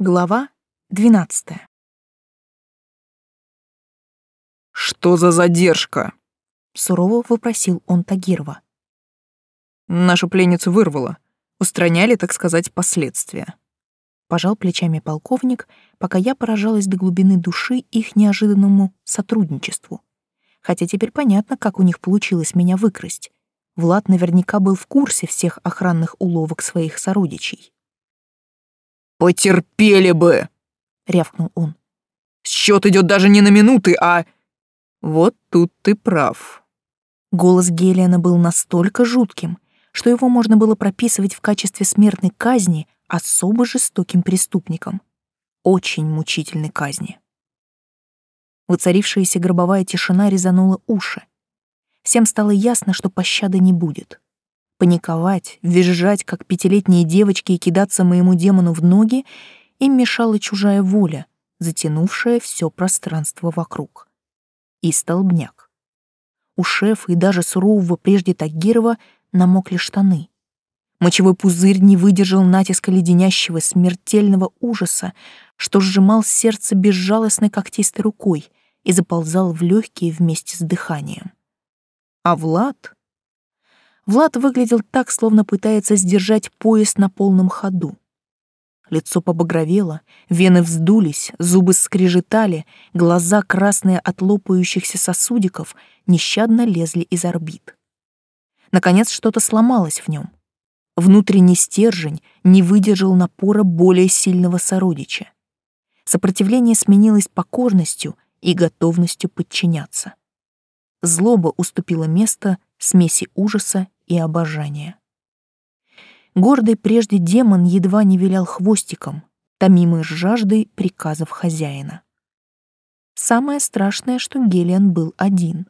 Глава 12. Что за задержка? сурово вопросил он Тагирова. Нашу пленницу вырвало. Устраняли, так сказать, последствия. Пожал плечами полковник, пока я поражалась до глубины души их неожиданному сотрудничеству. Хотя теперь понятно, как у них получилось меня выкрасть. Влад наверняка был в курсе всех охранных уловок своих сородичей. «Потерпели бы!» — рявкнул он. «Счет идет даже не на минуты, а...» «Вот тут ты прав». Голос Гелиана был настолько жутким, что его можно было прописывать в качестве смертной казни особо жестоким преступникам. Очень мучительной казни. Воцарившаяся гробовая тишина резанула уши. Всем стало ясно, что пощады не будет. Паниковать, визжать, как пятилетние девочки, и кидаться моему демону в ноги им мешала чужая воля, затянувшая все пространство вокруг. И столбняк. У шефа и даже сурового прежде Тагирова намокли штаны. Мочевой пузырь не выдержал натиска леденящего смертельного ужаса, что сжимал сердце безжалостной когтистой рукой и заползал в легкие вместе с дыханием. А Влад... Влад выглядел так, словно пытается сдержать пояс на полном ходу. Лицо побагровело, вены вздулись, зубы скрежетали, глаза, красные от лопающихся сосудиков, нещадно лезли из орбит. Наконец что-то сломалось в нем. Внутренний стержень не выдержал напора более сильного сородича. Сопротивление сменилось покорностью и готовностью подчиняться. Злоба уступила место смеси ужаса и обожания. Гордый прежде демон едва не вилял хвостиком, томимый жаждой приказов хозяина. Самое страшное, что Гелиан был один.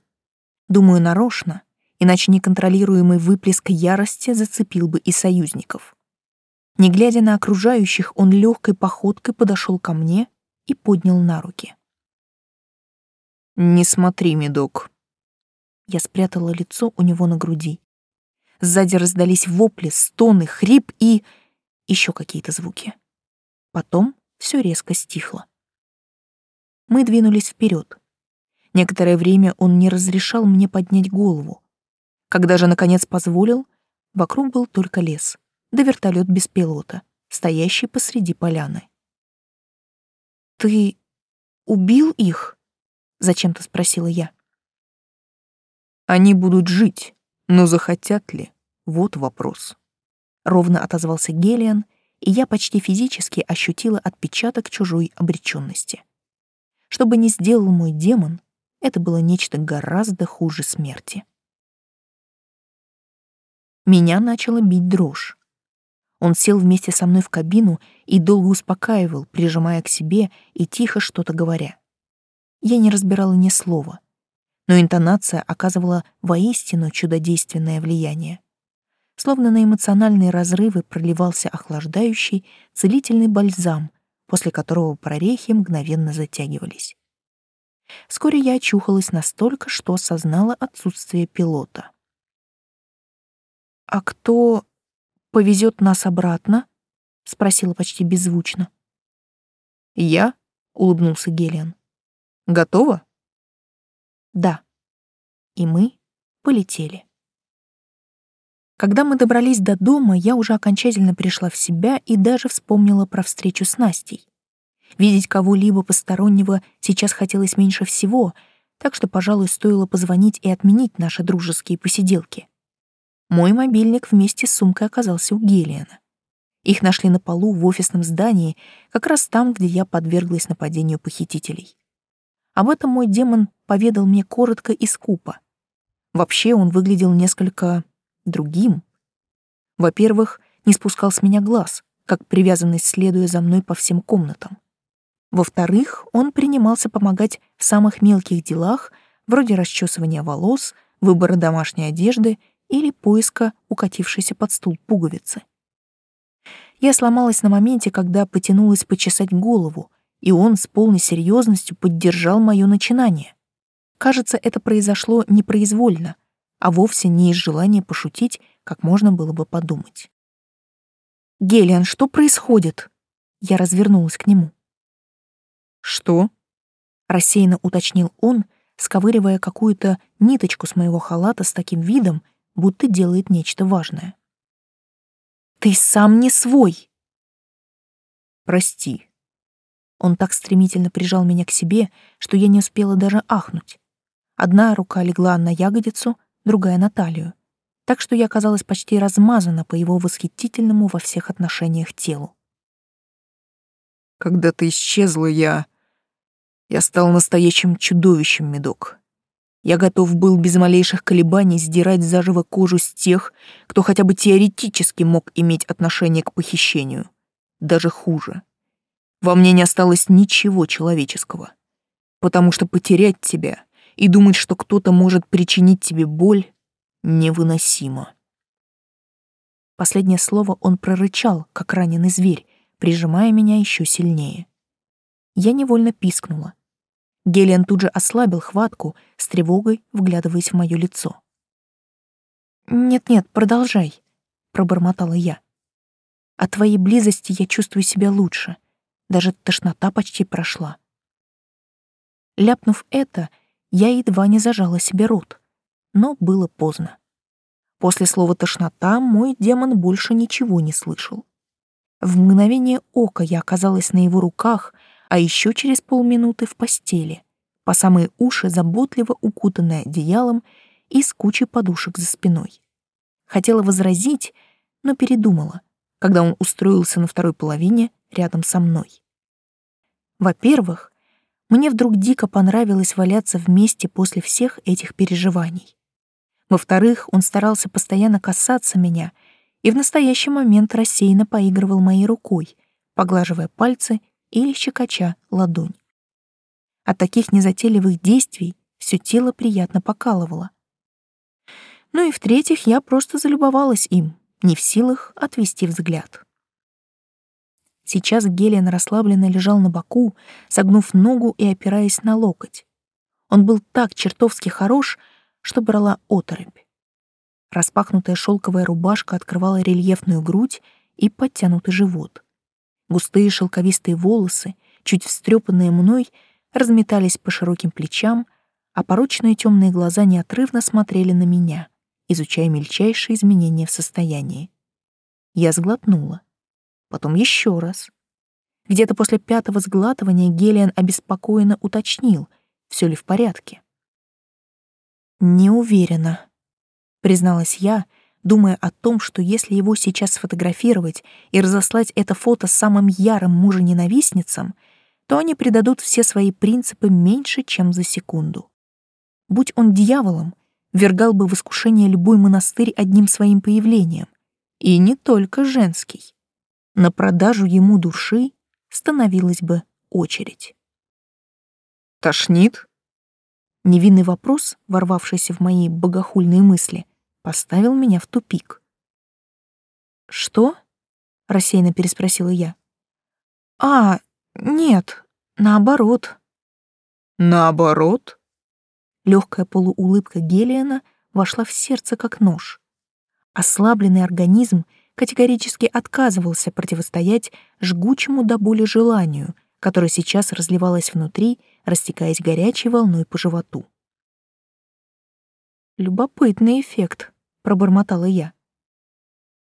Думаю, нарочно, иначе неконтролируемый выплеск ярости зацепил бы и союзников. Не глядя на окружающих, он легкой походкой подошел ко мне и поднял на руки. «Не смотри, медок». Я спрятала лицо у него на груди. Сзади раздались вопли, стоны, хрип и... еще какие-то звуки. Потом все резко стихло. Мы двинулись вперед. Некоторое время он не разрешал мне поднять голову. Когда же, наконец, позволил, вокруг был только лес, да вертолет без пилота, стоящий посреди поляны. «Ты убил их?» — зачем-то спросила я. «Они будут жить», но захотят ли? Вот вопрос. Ровно отозвался Гелиан, и я почти физически ощутила отпечаток чужой обреченности. Что бы ни сделал мой демон, это было нечто гораздо хуже смерти. Меня начала бить дрожь. Он сел вместе со мной в кабину и долго успокаивал, прижимая к себе и тихо что-то говоря. Я не разбирала ни слова — но интонация оказывала воистину чудодейственное влияние. Словно на эмоциональные разрывы проливался охлаждающий, целительный бальзам, после которого прорехи мгновенно затягивались. Вскоре я очухалась настолько, что осознала отсутствие пилота. «А кто повезет нас обратно?» — спросила почти беззвучно. «Я?» — улыбнулся Гелиан. «Готова?» Да. И мы полетели. Когда мы добрались до дома, я уже окончательно пришла в себя и даже вспомнила про встречу с Настей. Видеть кого-либо постороннего сейчас хотелось меньше всего, так что, пожалуй, стоило позвонить и отменить наши дружеские посиделки. Мой мобильник вместе с сумкой оказался у Гелиана. Их нашли на полу в офисном здании, как раз там, где я подверглась нападению похитителей. Об этом мой демон поведал мне коротко и скупо. Вообще он выглядел несколько другим. Во-первых, не спускал с меня глаз, как привязанный следуя за мной по всем комнатам. Во-вторых, он принимался помогать в самых мелких делах, вроде расчесывания волос, выбора домашней одежды или поиска укатившейся под стул пуговицы. Я сломалась на моменте, когда потянулась почесать голову, и он с полной серьезностью поддержал мое начинание. Кажется, это произошло непроизвольно, а вовсе не из желания пошутить, как можно было бы подумать. «Гелиан, что происходит?» Я развернулась к нему. «Что?» — рассеянно уточнил он, сковыривая какую-то ниточку с моего халата с таким видом, будто делает нечто важное. «Ты сам не свой!» «Прости». Он так стремительно прижал меня к себе, что я не успела даже ахнуть. Одна рука легла на ягодицу, другая — на талию, так что я оказалась почти размазана по его восхитительному во всех отношениях телу. «Когда ты исчезла, я...» Я стал настоящим чудовищем, Медок. Я готов был без малейших колебаний сдирать заживо кожу с тех, кто хотя бы теоретически мог иметь отношение к похищению. Даже хуже. Во мне не осталось ничего человеческого. Потому что потерять тебя и думать, что кто-то может причинить тебе боль, невыносимо. Последнее слово он прорычал, как раненый зверь, прижимая меня еще сильнее. Я невольно пискнула. Гелиан тут же ослабил хватку, с тревогой вглядываясь в мое лицо. «Нет-нет, продолжай», — пробормотала я. «От твоей близости я чувствую себя лучше. Даже тошнота почти прошла». Ляпнув это, я едва не зажала себе рот, но было поздно. После слова «тошнота» мой демон больше ничего не слышал. В мгновение ока я оказалась на его руках, а еще через полминуты в постели, по самые уши заботливо укутанная одеялом и с кучей подушек за спиной. Хотела возразить, но передумала, когда он устроился на второй половине рядом со мной. Во-первых, мне вдруг дико понравилось валяться вместе после всех этих переживаний. Во-вторых, он старался постоянно касаться меня и в настоящий момент рассеянно поигрывал моей рукой, поглаживая пальцы или щекоча ладонь. От таких незатейливых действий все тело приятно покалывало. Ну и в-третьих, я просто залюбовалась им, не в силах отвести взгляд. Сейчас Гелиан расслабленно лежал на боку, согнув ногу и опираясь на локоть. Он был так чертовски хорош, что брала оторопь. Распахнутая шелковая рубашка открывала рельефную грудь и подтянутый живот. Густые шелковистые волосы, чуть встрепанные мной, разметались по широким плечам, а порочные темные глаза неотрывно смотрели на меня, изучая мельчайшие изменения в состоянии. Я сглотнула. Потом еще раз. Где-то после пятого сглатывания Гелиан обеспокоенно уточнил, все ли в порядке. «Не уверена», — призналась я, — думая о том, что если его сейчас сфотографировать и разослать это фото самым ярым мужа-ненавистницам, то они предадут все свои принципы меньше, чем за секунду. Будь он дьяволом, вергал бы в искушение любой монастырь одним своим появлением. И не только женский. На продажу ему души становилась бы очередь. «Тошнит?» Невинный вопрос, ворвавшийся в мои богохульные мысли — поставил меня в тупик. «Что?» — рассеянно переспросила я. «А, нет, наоборот». «Наоборот?» Легкая полуулыбка Гелиана вошла в сердце как нож. Ослабленный организм категорически отказывался противостоять жгучему до боли желанию, которое сейчас разливалось внутри, растекаясь горячей волной по животу. Любопытный эффект, пробормотала я.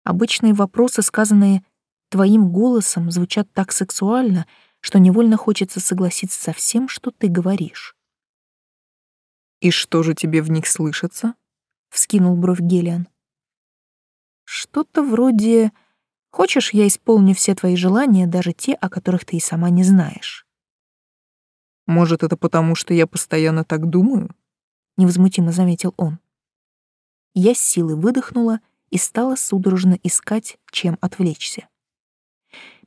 Обычные вопросы, сказанные твоим голосом, звучат так сексуально, что невольно хочется согласиться со всем, что ты говоришь. «И что же тебе в них слышится?» — вскинул бровь Гелиан. «Что-то вроде «Хочешь, я исполню все твои желания, даже те, о которых ты и сама не знаешь?» «Может, это потому, что я постоянно так думаю?» — невозмутимо заметил он. Я с силой выдохнула и стала судорожно искать, чем отвлечься.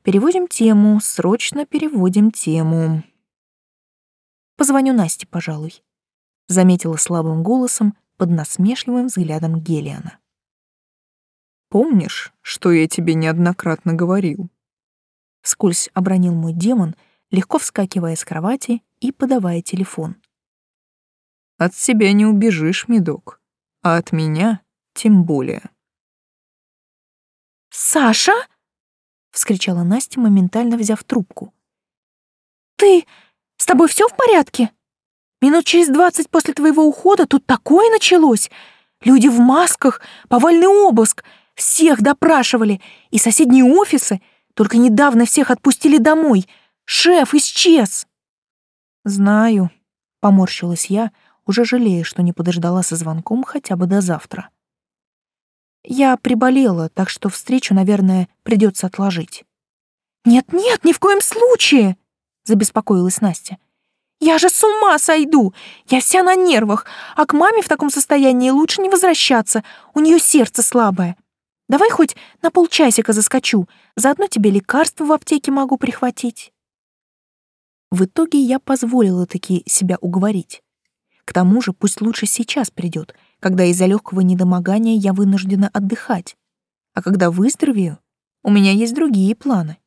Переводим тему, срочно переводим тему. Позвоню Насте, пожалуй, заметила слабым голосом под насмешливым взглядом Гелиана. Помнишь, что я тебе неоднократно говорил? Вскользь обронил мой демон, легко вскакивая с кровати и подавая телефон. От себя не убежишь, медок а от меня тем более. «Саша?» — вскричала Настя, моментально взяв трубку. «Ты... С тобой все в порядке? Минут через двадцать после твоего ухода тут такое началось. Люди в масках, повальный обыск, всех допрашивали, и соседние офисы, только недавно всех отпустили домой. Шеф исчез!» «Знаю», — поморщилась я, уже жалея, что не подождала со звонком хотя бы до завтра. «Я приболела, так что встречу, наверное, придется отложить». «Нет-нет, ни в коем случае!» — забеспокоилась Настя. «Я же с ума сойду! Я вся на нервах, а к маме в таком состоянии лучше не возвращаться, у нее сердце слабое. Давай хоть на полчасика заскочу, заодно тебе лекарства в аптеке могу прихватить». В итоге я позволила таки себя уговорить. К тому же пусть лучше сейчас придет, когда из-за легкого недомогания я вынуждена отдыхать. А когда выздоровею, у меня есть другие планы.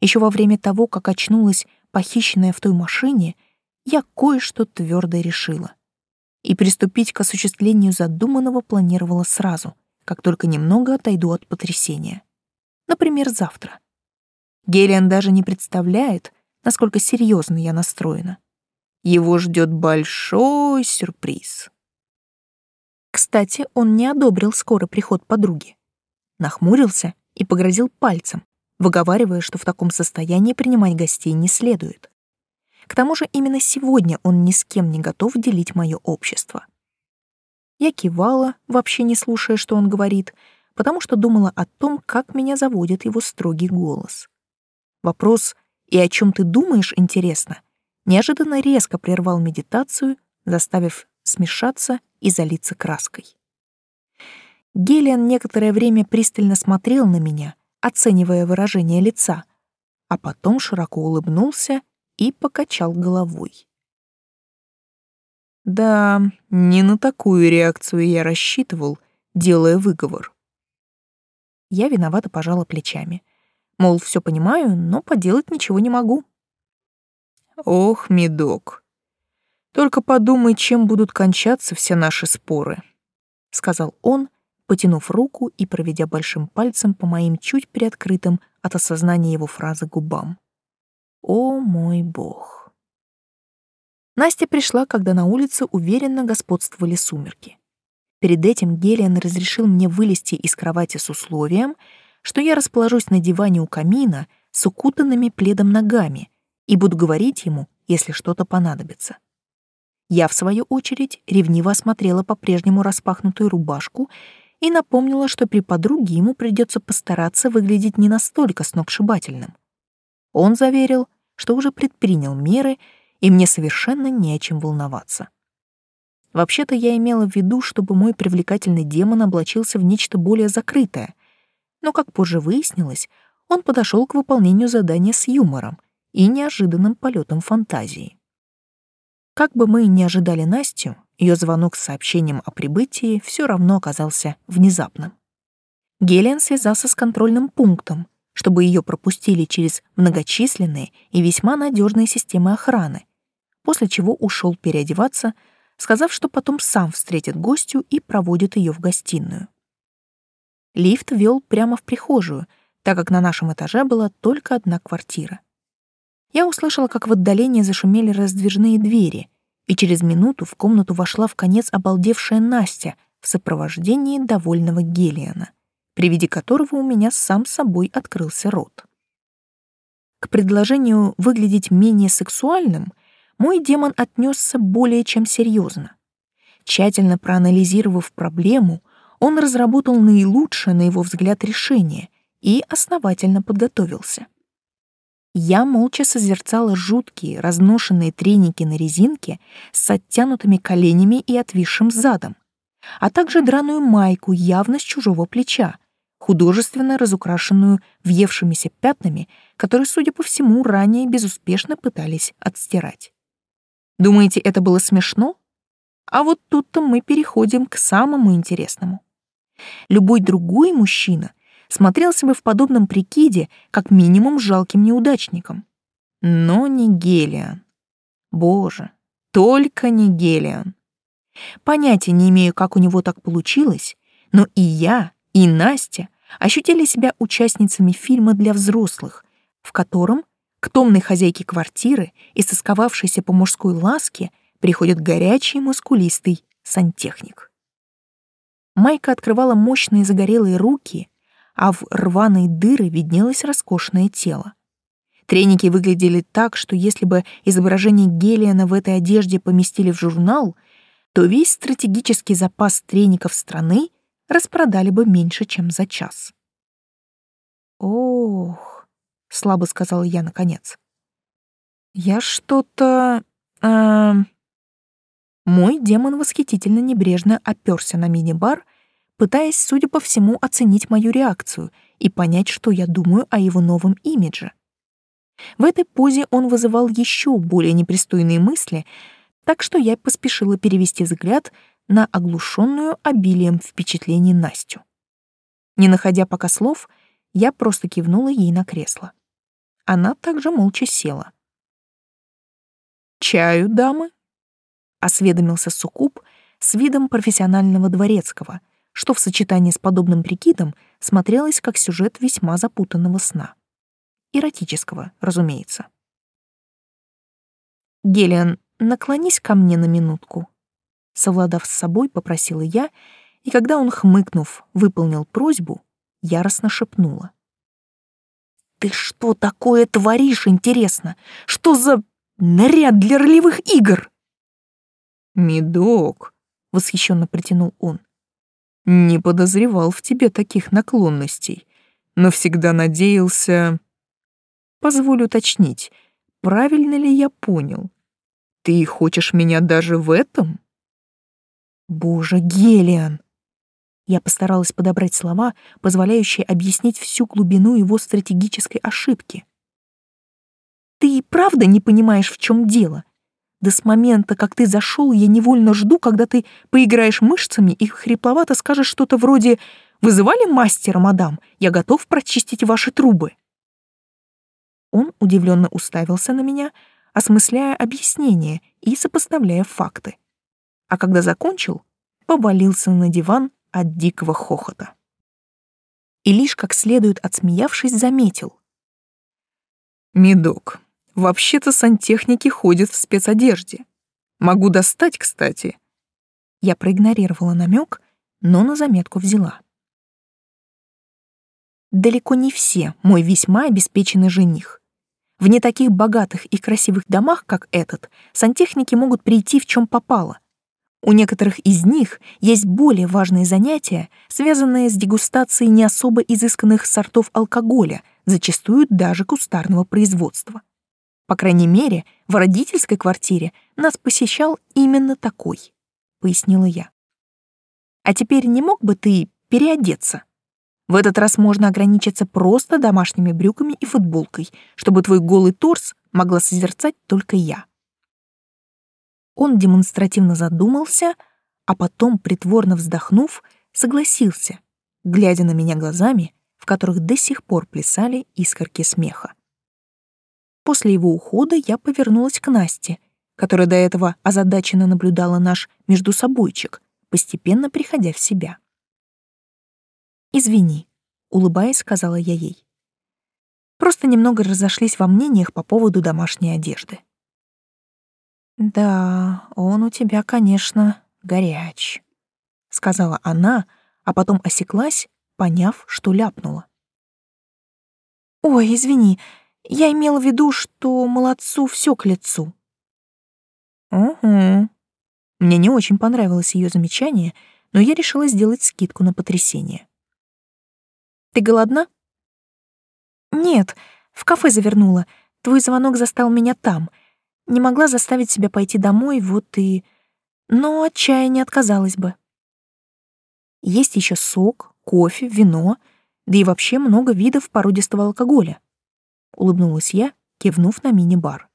Еще во время того, как очнулась похищенная в той машине, я кое-что твердо решила. И приступить к осуществлению задуманного планировала сразу, как только немного отойду от потрясения. Например, завтра. Гелиан даже не представляет, насколько серьезно я настроена. Его ждет большой сюрприз. Кстати, он не одобрил скорый приход подруги. Нахмурился и погрозил пальцем, выговаривая, что в таком состоянии принимать гостей не следует. К тому же именно сегодня он ни с кем не готов делить мое общество. Я кивала, вообще не слушая, что он говорит, потому что думала о том, как меня заводит его строгий голос. Вопрос «И о чем ты думаешь?» интересно, неожиданно резко прервал медитацию, заставив смешаться и залиться краской. Гелиан некоторое время пристально смотрел на меня, оценивая выражение лица, а потом широко улыбнулся и покачал головой. Да, не на такую реакцию я рассчитывал, делая выговор. Я виновато пожала плечами. Мол, все понимаю, но поделать ничего не могу. Ох, медок. Только подумай, чем будут кончаться все наши споры, сказал он, потянув руку и проведя большим пальцем по моим чуть приоткрытым от осознания его фразы губам. О мой бог. Настя пришла, когда на улице уверенно господствовали сумерки. Перед этим Гелиан разрешил мне вылезти из кровати с условием, что я расположусь на диване у камина с укутанными пледом ногами и буду говорить ему, если что-то понадобится. Я, в свою очередь, ревниво осмотрела по-прежнему распахнутую рубашку и напомнила, что при подруге ему придется постараться выглядеть не настолько сногсшибательным. Он заверил, что уже предпринял меры, и мне совершенно не о чем волноваться. Вообще-то я имела в виду, чтобы мой привлекательный демон облачился в нечто более закрытое, но, как позже выяснилось, он подошел к выполнению задания с юмором и неожиданным полетом фантазии. Как бы мы ни ожидали Настю, ее звонок с сообщением о прибытии все равно оказался внезапным. Гелиан связался с контрольным пунктом, чтобы ее пропустили через многочисленные и весьма надежные системы охраны, после чего ушел переодеваться, сказав, что потом сам встретит гостью и проводит ее в гостиную. Лифт вел прямо в прихожую, так как на нашем этаже была только одна квартира. Я услышала, как в отдалении зашумели раздвижные двери, и через минуту в комнату вошла в конец обалдевшая Настя в сопровождении довольного Гелиана, при виде которого у меня сам собой открылся рот. К предложению выглядеть менее сексуальным мой демон отнесся более чем серьезно. Тщательно проанализировав проблему, он разработал наилучшее, на его взгляд, решение и основательно подготовился. Я молча созерцала жуткие, разношенные треники на резинке с оттянутыми коленями и отвисшим задом, а также драную майку явно с чужого плеча, художественно разукрашенную въевшимися пятнами, которые, судя по всему, ранее безуспешно пытались отстирать. Думаете, это было смешно? А вот тут-то мы переходим к самому интересному. Любой другой мужчина смотрелся бы в подобном прикиде как минимум жалким неудачником. Но не Гелиан. Боже, только не Гелиан. Понятия не имею, как у него так получилось, но и я, и Настя ощутили себя участницами фильма для взрослых, в котором к томной хозяйке квартиры, истосковавшейся по мужской ласке, приходит горячий мускулистый сантехник. Майка открывала мощные загорелые руки, а в рваные дыры виднелось роскошное тело. Треники выглядели так, что если бы изображение Гелиана в этой одежде поместили в журнал, то весь стратегический запас треников страны распродали бы меньше, чем за час. «Ох», — слабо сказала я наконец, — «я что-то...» э Мой демон восхитительно небрежно оперся на мини-бар, пытаясь, судя по всему, оценить мою реакцию и понять, что я думаю о его новом имидже. В этой позе он вызывал еще более непристойные мысли, так что я поспешила перевести взгляд на оглушенную обилием впечатлений Настю. Не находя пока слов, я просто кивнула ей на кресло. Она также молча села. «Чаю, дамы?» — осведомился Сукуб с видом профессионального дворецкого, что в сочетании с подобным прикидом смотрелось как сюжет весьма запутанного сна. Эротического, разумеется. «Гелиан, наклонись ко мне на минутку», — совладав с собой, попросила я, и когда он, хмыкнув, выполнил просьбу, яростно шепнула. «Ты что такое творишь, интересно? Что за наряд для ролевых игр?» «Медок», — восхищенно протянул он, — «не подозревал в тебе таких наклонностей, но всегда надеялся...» Позволю уточнить, правильно ли я понял? Ты хочешь меня даже в этом? Боже, Гелиан! Я постаралась подобрать слова, позволяющие объяснить всю глубину его стратегической ошибки. Ты и правда не понимаешь, в чем дело? Да с момента, как ты зашел, я невольно жду, когда ты поиграешь мышцами и хрипловато скажешь что-то вроде «Вызывали мастера, мадам? Я готов прочистить ваши трубы». Он удивленно уставился на меня, осмысляя объяснение и сопоставляя факты. А когда закончил, повалился на диван от дикого хохота. И лишь как следует отсмеявшись, заметил. «Медок, вообще-то сантехники ходят в спецодежде. Могу достать, кстати». Я проигнорировала намек, но на заметку взяла. Далеко не все мой весьма обеспеченный жених. В не таких богатых и красивых домах, как этот, сантехники могут прийти в чем попало. У некоторых из них есть более важные занятия, связанные с дегустацией не особо изысканных сортов алкоголя, зачастую даже кустарного производства. По крайней мере, в родительской квартире нас посещал именно такой, пояснила я. А теперь не мог бы ты переодеться? В этот раз можно ограничиться просто домашними брюками и футболкой, чтобы твой голый торс могла созерцать только я. Он демонстративно задумался, а потом, притворно вздохнув, согласился, глядя на меня глазами, в которых до сих пор плясали искорки смеха. После его ухода я повернулась к Насте, которая до этого озадаченно наблюдала наш междусобойчик, постепенно приходя в себя. «Извини», — улыбаясь, сказала я ей. Просто немного разошлись во мнениях по поводу домашней одежды. «Да, он у тебя, конечно, горяч», — сказала она, а потом осеклась, поняв, что ляпнула. «Ой, извини, я имела в виду, что молодцу все к лицу». «Угу». Мне не очень понравилось ее замечание, но я решила сделать скидку на потрясение. Ты голодна? Нет, в кафе завернула. Твой звонок застал меня там. Не могла заставить себя пойти домой, вот и... Но от чая не отказалась бы. Есть еще сок, кофе, вино, да и вообще много видов породистого алкоголя. Улыбнулась я, кивнув на мини-бар.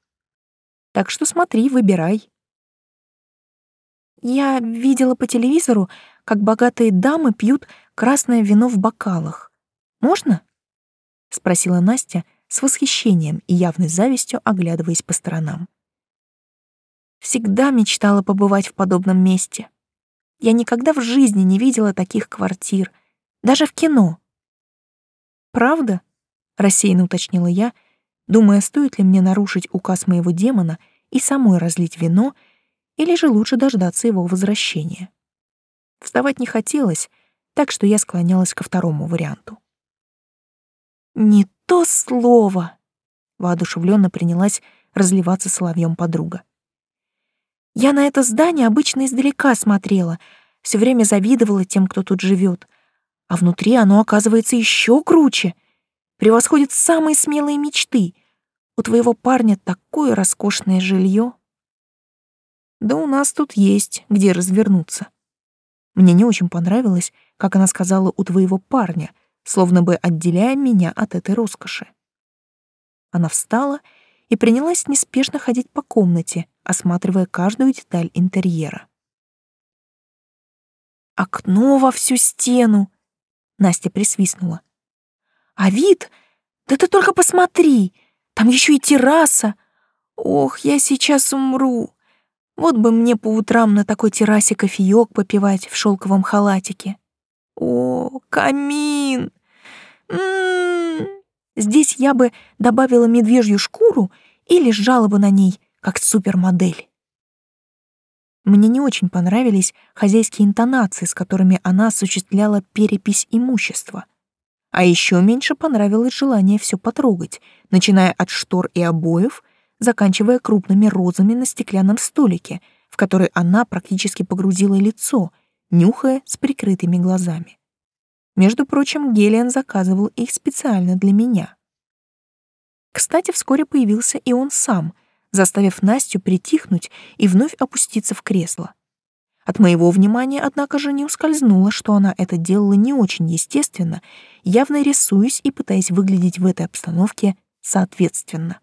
Так что смотри, выбирай. Я видела по телевизору, как богатые дамы пьют красное вино в бокалах. Можно? спросила Настя с восхищением и явной завистью, оглядываясь по сторонам. Всегда мечтала побывать в подобном месте. Я никогда в жизни не видела таких квартир, даже в кино. «Правда?» — рассеянно уточнила я, думая, стоит ли мне нарушить указ моего демона и самой разлить вино, или же лучше дождаться его возвращения. Вставать не хотелось, так что я склонялась ко второму варианту. «Не то слово!» — воодушевленно принялась разливаться соловьем подруга. «Я на это здание обычно издалека смотрела, все время завидовала тем, кто тут живет, а внутри оно оказывается еще круче, превосходит самые смелые мечты. У твоего парня такое роскошное жилье. Да у нас тут есть, где развернуться. Мне не очень понравилось, как она сказала у твоего парня, словно бы отделяя меня от этой роскоши. Она встала и принялась неспешно ходить по комнате, осматривая каждую деталь интерьера. «Окно во всю стену!» — Настя присвистнула. «А вид? Да ты только посмотри! Там еще и терраса! Ох, я сейчас умру! Вот бы мне по утрам на такой террасе кофеёк попивать в шелковом халатике. О, камин! М -м -м. Здесь я бы добавила медвежью шкуру и лежала бы на ней, как супермодель. Мне не очень понравились хозяйские интонации, с которыми она осуществляла перепись имущества. А еще меньше понравилось желание все потрогать, начиная от штор и обоев — заканчивая крупными розами на стеклянном столике, в который она практически погрузила лицо, нюхая с прикрытыми глазами. Между прочим, Гелиан заказывал их специально для меня. Кстати, вскоре появился и он сам, заставив Настю притихнуть и вновь опуститься в кресло. От моего внимания, однако же, не ускользнуло, что она это делала не очень естественно, явно рисуясь и пытаясь выглядеть в этой обстановке соответственно.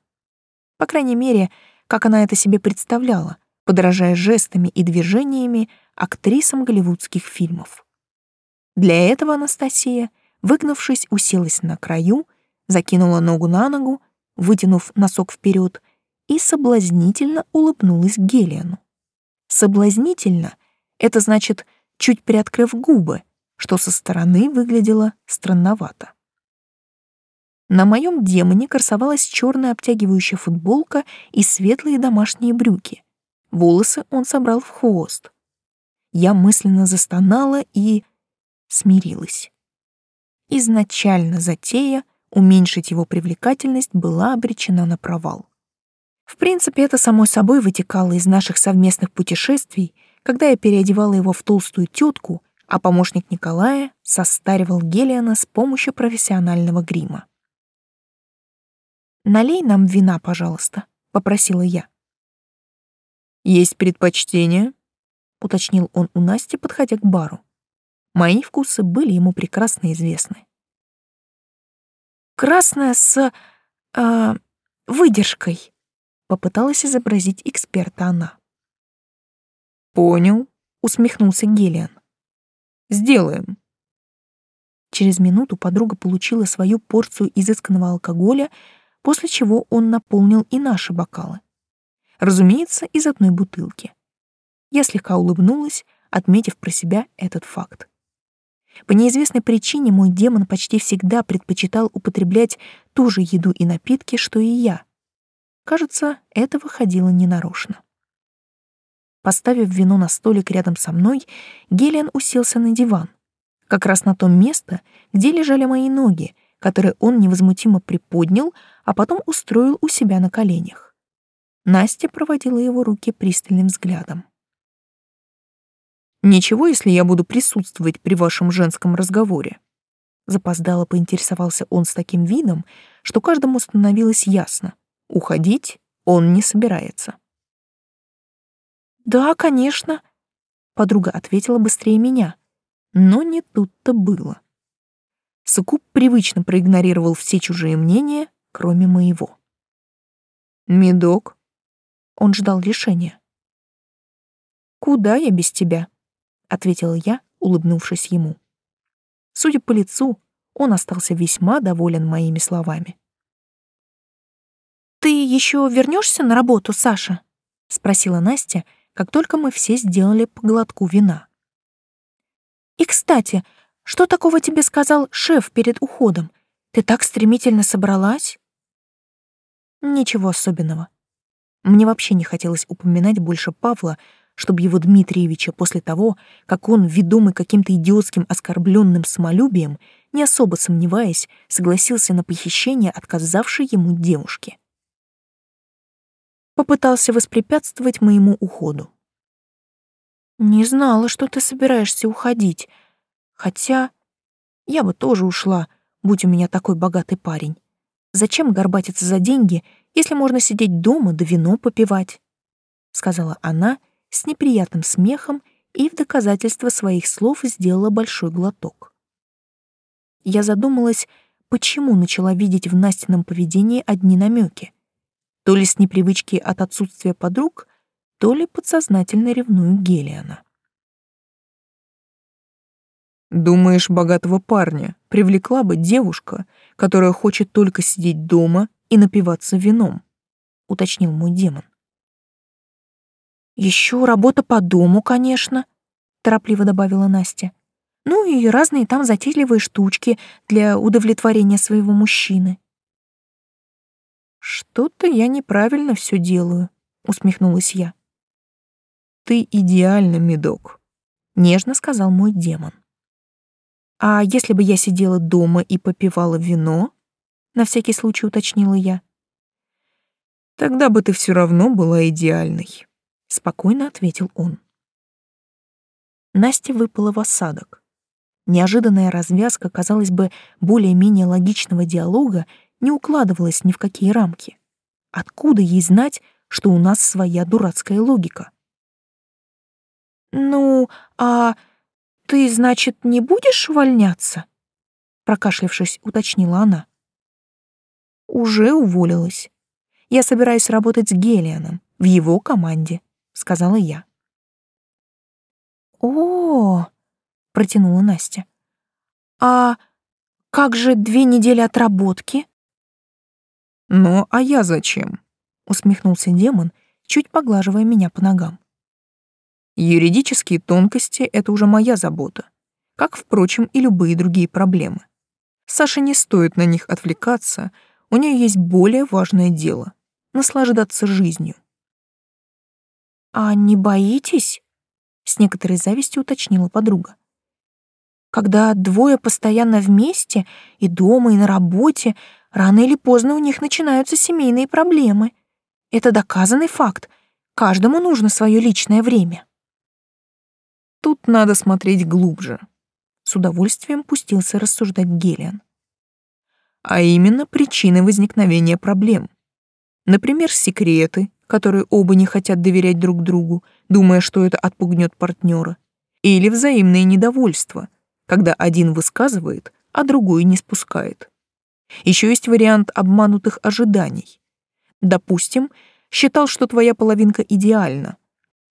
По крайней мере, как она это себе представляла, подражая жестами и движениями актрисам голливудских фильмов. Для этого Анастасия, выгнувшись, уселась на краю, закинула ногу на ногу, вытянув носок вперед, и соблазнительно улыбнулась Гелиану. Соблазнительно — это значит, чуть приоткрыв губы, что со стороны выглядело странновато. На моем демоне красовалась черная обтягивающая футболка и светлые домашние брюки. Волосы он собрал в хвост. Я мысленно застонала и смирилась. Изначально затея уменьшить его привлекательность была обречена на провал. В принципе, это само собой вытекало из наших совместных путешествий, когда я переодевала его в толстую тетку, а помощник Николая состаривал Гелиана с помощью профессионального грима. «Налей нам вина, пожалуйста», — попросила я. «Есть предпочтение?» — уточнил он у Насти, подходя к бару. Мои вкусы были ему прекрасно известны. «Красное с... Э, выдержкой», — попыталась изобразить эксперта она. «Понял», — усмехнулся Гелиан. «Сделаем». Через минуту подруга получила свою порцию изысканного алкоголя, после чего он наполнил и наши бокалы. Разумеется, из одной бутылки. Я слегка улыбнулась, отметив про себя этот факт. По неизвестной причине мой демон почти всегда предпочитал употреблять ту же еду и напитки, что и я. Кажется, это выходило ненарочно. Поставив вино на столик рядом со мной, Гелиан уселся на диван, как раз на то место, где лежали мои ноги, которые он невозмутимо приподнял, а потом устроил у себя на коленях. Настя проводила его руки пристальным взглядом. «Ничего, если я буду присутствовать при вашем женском разговоре?» Запоздало поинтересовался он с таким видом, что каждому становилось ясно. Уходить он не собирается. «Да, конечно», — подруга ответила быстрее меня, но не тут-то было. Сукуб привычно проигнорировал все чужие мнения, кроме моего. «Медок?» Он ждал решения. «Куда я без тебя?» — ответила я, улыбнувшись ему. Судя по лицу, он остался весьма доволен моими словами. «Ты еще вернешься на работу, Саша?» — спросила Настя, как только мы все сделали по глотку вина. «И, кстати, что такого тебе сказал шеф перед уходом? Ты так стремительно собралась? Ничего особенного. Мне вообще не хотелось упоминать больше Павла, чтобы его Дмитриевича после того, как он, ведомый каким-то идиотским оскорбленным самолюбием, не особо сомневаясь, согласился на похищение отказавшей ему девушки. Попытался воспрепятствовать моему уходу. «Не знала, что ты собираешься уходить. Хотя я бы тоже ушла, будь у меня такой богатый парень. Зачем горбатиться за деньги, если можно сидеть дома да вино попивать?» — сказала она с неприятным смехом и в доказательство своих слов сделала большой глоток. Я задумалась, почему начала видеть в Настином поведении одни намеки. То ли с непривычки от отсутствия подруг, то ли подсознательно ревную Гелиана. Думаешь, богатого парня привлекла бы девушка, которая хочет только сидеть дома и напиваться вином? Уточнил мой демон. Еще работа по дому, конечно, торопливо добавила Настя. Ну и разные там затейливые штучки для удовлетворения своего мужчины. Что-то я неправильно все делаю, усмехнулась я. Ты идеальна, медок, нежно сказал мой демон. А если бы я сидела дома и попивала вино? На всякий случай уточнила я. Тогда бы ты все равно была идеальной, спокойно ответил он. Настя выпала в осадок. Неожиданная развязка, казалось бы, более-менее логичного диалога не укладывалась ни в какие рамки. Откуда ей знать, что у нас своя дурацкая логика? «Ну, а «Ты, значит, не будешь увольняться?» Прокашлявшись, уточнила она. «Уже уволилась. Я собираюсь работать с Гелианом в его команде», — сказала я. «О, -о, -о протянула Настя. «А как же две недели отработки?» «Ну, а я зачем?» — усмехнулся демон, чуть поглаживая меня по ногам. Юридические тонкости — это уже моя забота, как, впрочем, и любые другие проблемы. Саше не стоит на них отвлекаться, у нее есть более важное дело — наслаждаться жизнью. «А не боитесь?» — с некоторой завистью уточнила подруга. «Когда двое постоянно вместе, и дома, и на работе, рано или поздно у них начинаются семейные проблемы. Это доказанный факт. Каждому нужно свое личное время». Тут надо смотреть глубже. С удовольствием пустился рассуждать Гелиан. А именно причины возникновения проблем. Например, секреты, которые оба не хотят доверять друг другу, думая, что это отпугнет партнера. Или взаимное недовольство, когда один высказывает, а другой не спускает. Еще есть вариант обманутых ожиданий. Допустим, считал, что твоя половинка идеальна,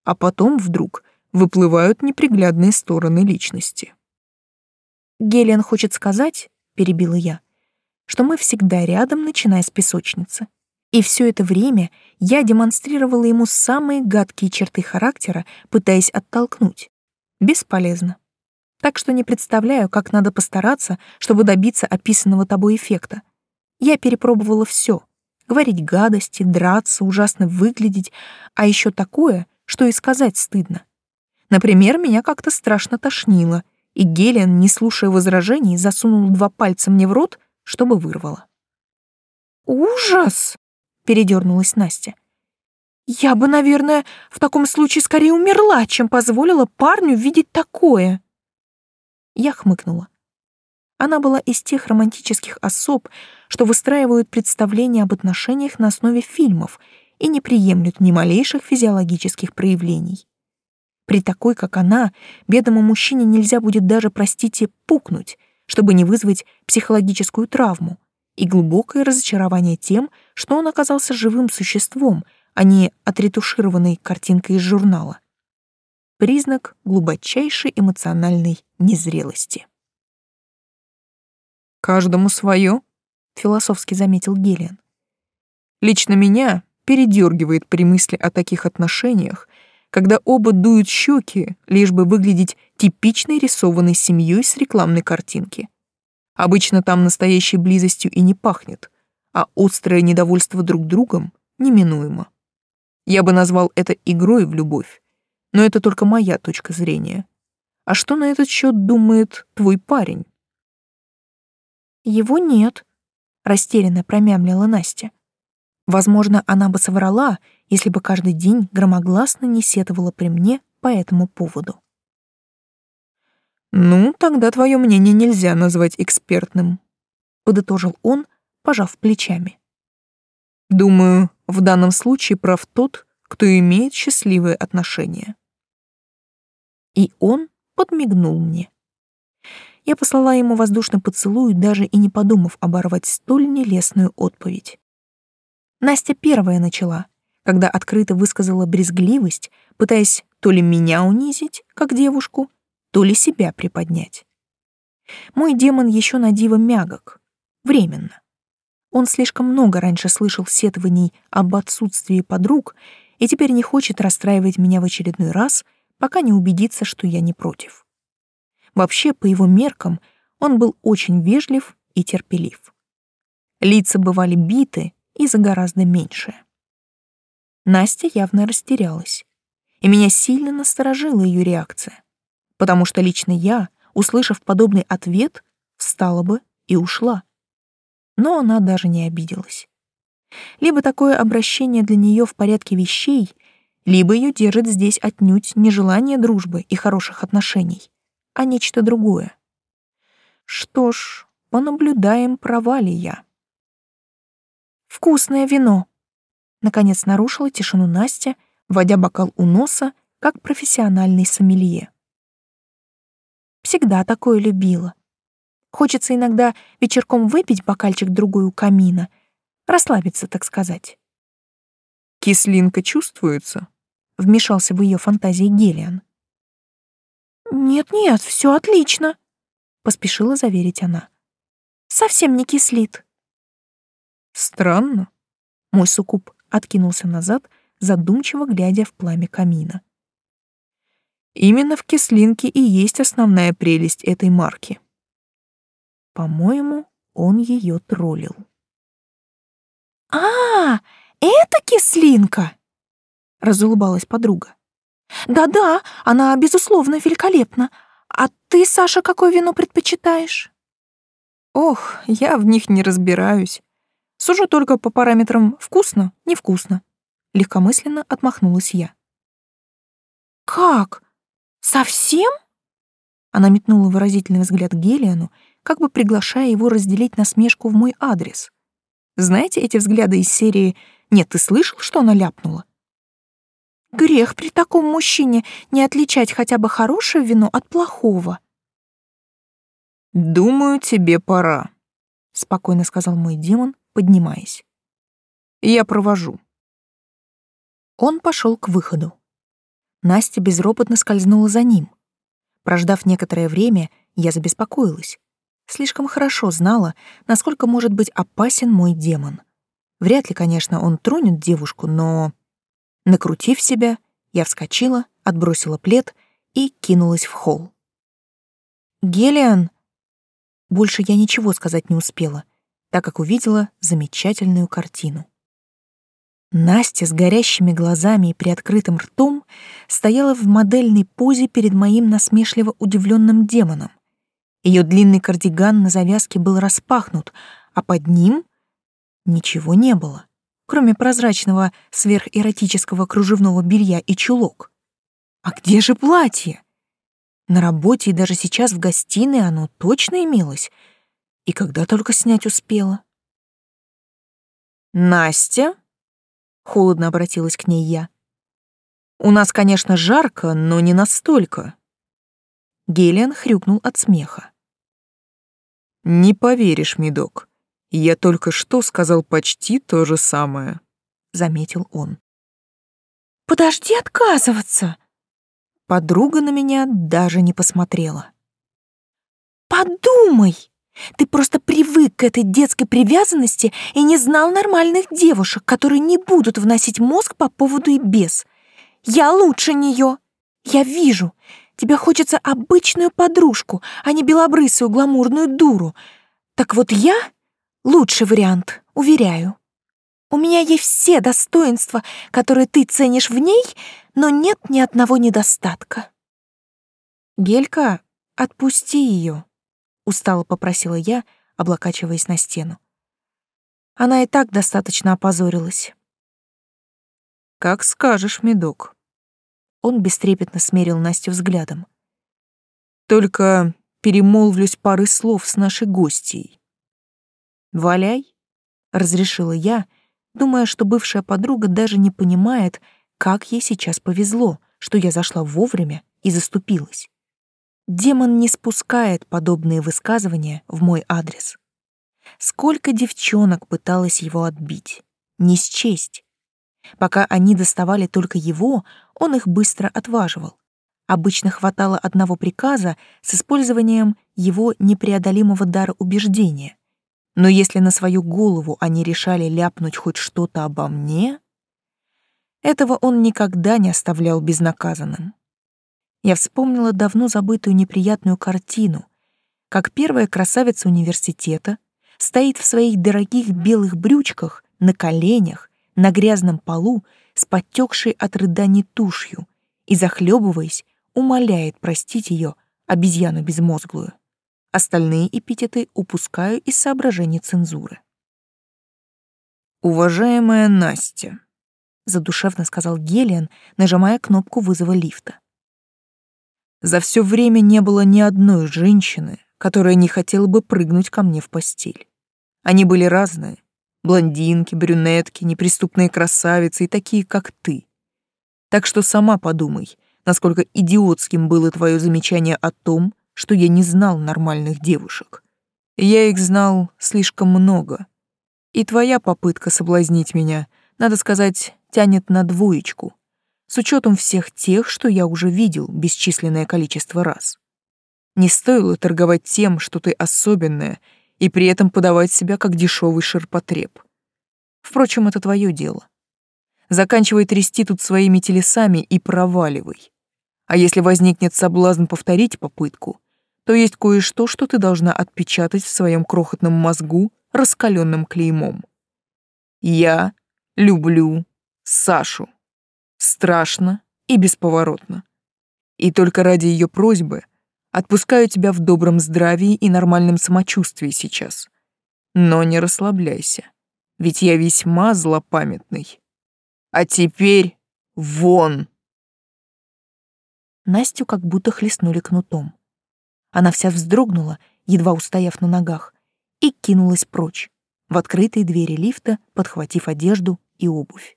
а потом вдруг выплывают неприглядные стороны личности. Гелиан хочет сказать, перебила я, что мы всегда рядом, начиная с песочницы. И все это время я демонстрировала ему самые гадкие черты характера, пытаясь оттолкнуть. Бесполезно. Так что не представляю, как надо постараться, чтобы добиться описанного тобой эффекта. Я перепробовала все: Говорить гадости, драться, ужасно выглядеть, а еще такое, что и сказать стыдно. Например, меня как-то страшно тошнило, и Гелиан, не слушая возражений, засунул два пальца мне в рот, чтобы вырвало. «Ужас!» — передернулась Настя. «Я бы, наверное, в таком случае скорее умерла, чем позволила парню видеть такое». Я хмыкнула. Она была из тех романтических особ, что выстраивают представления об отношениях на основе фильмов и не приемлют ни малейших физиологических проявлений. При такой, как она, бедному мужчине нельзя будет даже, простите, пукнуть, чтобы не вызвать психологическую травму и глубокое разочарование тем, что он оказался живым существом, а не отретушированной картинкой из журнала. Признак глубочайшей эмоциональной незрелости. «Каждому свое», — философски заметил Гелиан. «Лично меня передергивает при мысли о таких отношениях, когда оба дуют щеки, лишь бы выглядеть типичной рисованной семьей с рекламной картинки. Обычно там настоящей близостью и не пахнет, а острое недовольство друг другом неминуемо. Я бы назвал это игрой в любовь, но это только моя точка зрения. А что на этот счет думает твой парень? Его нет, растерянно промямлила Настя. Возможно, она бы соврала, если бы каждый день громогласно не сетовала при мне по этому поводу. «Ну, тогда твое мнение нельзя назвать экспертным», — подытожил он, пожав плечами. «Думаю, в данном случае прав тот, кто имеет счастливые отношения». И он подмигнул мне. Я послала ему воздушный поцелуй, даже и не подумав оборвать столь нелестную отповедь. Настя первая начала, когда открыто высказала брезгливость, пытаясь то ли меня унизить, как девушку, то ли себя приподнять. Мой демон еще на диво мягок, временно. Он слишком много раньше слышал сетований об отсутствии подруг и теперь не хочет расстраивать меня в очередной раз, пока не убедится, что я не против. Вообще, по его меркам, он был очень вежлив и терпелив. Лица бывали биты и за гораздо меньшее. Настя явно растерялась, и меня сильно насторожила ее реакция потому что лично я, услышав подобный ответ, встала бы и ушла. Но она даже не обиделась. Либо такое обращение для нее в порядке вещей, либо ее держит здесь отнюдь не желание дружбы и хороших отношений, а нечто другое. Что ж, понаблюдаем, права ли я. «Вкусное вино!» Наконец нарушила тишину Настя, водя бокал у носа, как профессиональный сомелье. Всегда такое любила. Хочется иногда вечерком выпить бокальчик другой у камина, расслабиться, так сказать. «Кислинка чувствуется?» — вмешался в ее фантазии Гелиан. «Нет-нет, все отлично», — поспешила заверить она. «Совсем не кислит». «Странно». Мой суккуб откинулся назад, задумчиво глядя в пламя камина. Именно в кислинке и есть основная прелесть этой марки. По-моему, он ее троллил. «А, это кислинка!» — разулыбалась подруга. «Да-да, она, безусловно, великолепна. А ты, Саша, какое вино предпочитаешь?» «Ох, я в них не разбираюсь. Сужу только по параметрам «вкусно», «невкусно». Легкомысленно отмахнулась я. «Как? «Совсем?» Она метнула выразительный взгляд Гелиану, как бы приглашая его разделить насмешку в мой адрес. Знаете эти взгляды из серии «Нет, ты слышал, что она ляпнула?» Грех при таком мужчине не отличать хотя бы хорошее вино от плохого. «Думаю, тебе пора», — спокойно сказал мой демон, поднимаясь. «Я провожу». Он пошел к выходу. Настя безропотно скользнула за ним. Прождав некоторое время, я забеспокоилась. Слишком хорошо знала, насколько может быть опасен мой демон. Вряд ли, конечно, он тронет девушку, но... Накрутив себя, я вскочила, отбросила плед и кинулась в холл. «Гелиан!» Больше я ничего сказать не успела, так как увидела замечательную картину. Настя с горящими глазами и приоткрытым ртом стояла в модельной позе перед моим насмешливо удивленным демоном. Ее длинный кардиган на завязке был распахнут, а под ним ничего не было, кроме прозрачного сверхэротического кружевного белья и чулок. А где же платье? На работе и даже сейчас в гостиной оно точно имелось. И когда только снять успела. «Настя?» холодно обратилась к ней я. У нас, конечно, жарко, но не настолько. Гелиан хрюкнул от смеха. Не поверишь, Медок. Я только что сказал почти то же самое, заметил он. Подожди отказываться. Подруга на меня даже не посмотрела. Подумай, ты просто привык к этой детской привязанности и не знал нормальных девушек, которые не будут вносить мозг по поводу и без. Я лучше нее. Я вижу. Тебе хочется обычную подружку, а не белобрысую гламурную дуру. Так вот я — лучший вариант, уверяю. У меня есть все достоинства, которые ты ценишь в ней, но нет ни одного недостатка. Гелька, отпусти ее, устало попросила я, облокачиваясь на стену. Она и так достаточно опозорилась. Как скажешь, медок. Он бестрепетно смерил Настю взглядом. Только перемолвлюсь пары слов с нашей гостьей. «Валяй», — разрешила я, думая, что бывшая подруга даже не понимает, как ей сейчас повезло, что я зашла вовремя и заступилась. Демон не спускает подобные высказывания в мой адрес. Сколько девчонок пыталась его отбить, не счесть. Пока они доставали только его, он их быстро отваживал. Обычно хватало одного приказа с использованием его непреодолимого дара убеждения. Но если на свою голову они решали ляпнуть хоть что-то обо мне, этого он никогда не оставлял безнаказанным. Я вспомнила давно забытую неприятную картину, как первая красавица университета стоит в своих дорогих белых брючках на коленях на грязном полу с подтекшей от рыданий тушью и, захлебываясь, умоляет простить ее, обезьяну безмозглую. Остальные эпитеты упускаю из соображений цензуры. «Уважаемая Настя», — задушевно сказал Гелиан, нажимая кнопку вызова лифта. «За все время не было ни одной женщины, которая не хотела бы прыгнуть ко мне в постель. Они были разные — блондинки, брюнетки, неприступные красавицы и такие, как ты. Так что сама подумай — насколько идиотским было твое замечание о том, что я не знал нормальных девушек. Я их знал слишком много. И твоя попытка соблазнить меня, надо сказать, тянет на двоечку, с учетом всех тех, что я уже видел бесчисленное количество раз. Не стоило торговать тем, что ты особенная, и при этом подавать себя как дешевый ширпотреб. Впрочем, это твое дело. Заканчивай трясти тут своими телесами и проваливай. А если возникнет соблазн повторить попытку, то есть кое-что, что ты должна отпечатать в своем крохотном мозгу раскаленным клеймом. Я люблю Сашу. Страшно и бесповоротно. И только ради ее просьбы отпускаю тебя в добром здравии и нормальном самочувствии сейчас. Но не расслабляйся, ведь я весьма злопамятный. А теперь вон!» Настю как будто хлестнули кнутом. Она вся вздрогнула, едва устояв на ногах, и кинулась прочь, в открытые двери лифта, подхватив одежду и обувь.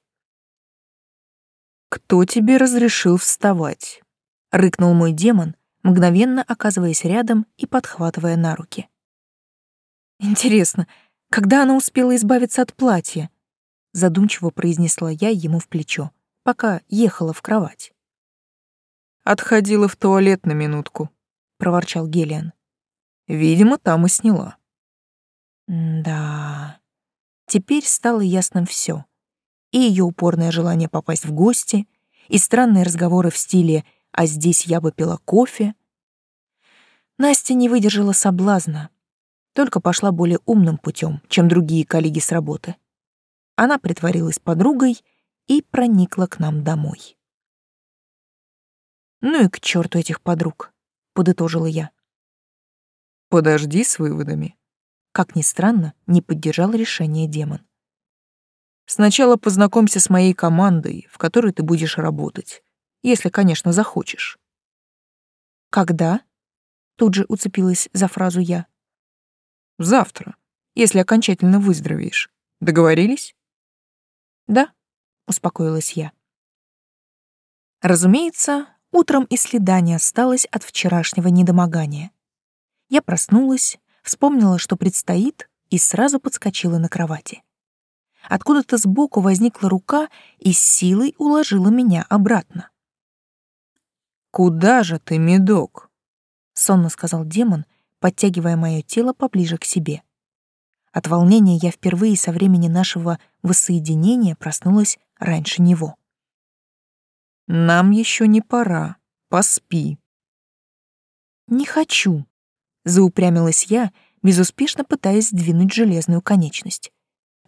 «Кто тебе разрешил вставать?» — рыкнул мой демон, мгновенно оказываясь рядом и подхватывая на руки. «Интересно, когда она успела избавиться от платья?» задумчиво произнесла я ему в плечо, пока ехала в кровать. Отходила в туалет на минутку, проворчал Гелиан. Видимо, там и сняла. да. Теперь стало ясным все. И ее упорное желание попасть в гости, и странные разговоры в стиле «а здесь я бы пила кофе». Настя не выдержала соблазна, только пошла более умным путем, чем другие коллеги с работы. Она притворилась подругой и проникла к нам домой. «Ну и к черту этих подруг», — подытожила я. «Подожди с выводами». Как ни странно, не поддержал решение демон. «Сначала познакомься с моей командой, в которой ты будешь работать, если, конечно, захочешь». «Когда?» — тут же уцепилась за фразу я. «Завтра, если окончательно выздоровеешь. Договорились?» Да, успокоилась я. Разумеется, утром и следа не осталось от вчерашнего недомогания. Я проснулась, вспомнила, что предстоит, и сразу подскочила на кровати. Откуда-то сбоку возникла рука и с силой уложила меня обратно. «Куда же ты, медок?» — сонно сказал демон, подтягивая мое тело поближе к себе. От волнения я впервые со времени нашего воссоединения проснулась раньше него. «Нам еще не пора. Поспи». «Не хочу», — заупрямилась я, безуспешно пытаясь сдвинуть железную конечность.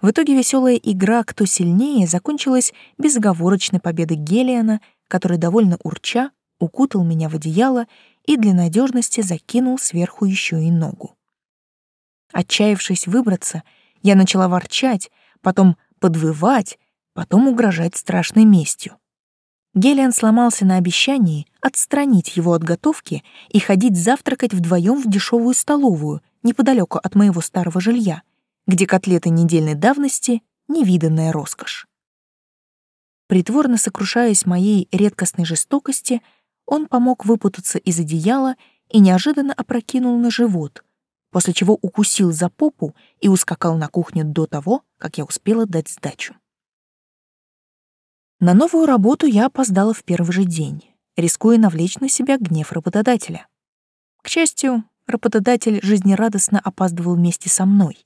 В итоге веселая игра «Кто сильнее» закончилась безоговорочной победой Гелиана, который, довольно урча, укутал меня в одеяло и для надежности закинул сверху еще и ногу. Отчаявшись выбраться, я начала ворчать, потом подвывать, потом угрожать страшной местью. Гелиан сломался на обещании отстранить его от готовки и ходить завтракать вдвоем в дешевую столовую неподалеку от моего старого жилья, где котлеты недельной давности — невиданная роскошь. Притворно сокрушаясь моей редкостной жестокости, он помог выпутаться из одеяла и неожиданно опрокинул на живот, после чего укусил за попу и ускакал на кухню до того, как я успела дать сдачу. На новую работу я опоздала в первый же день, рискуя навлечь на себя гнев работодателя. К счастью, работодатель жизнерадостно опаздывал вместе со мной,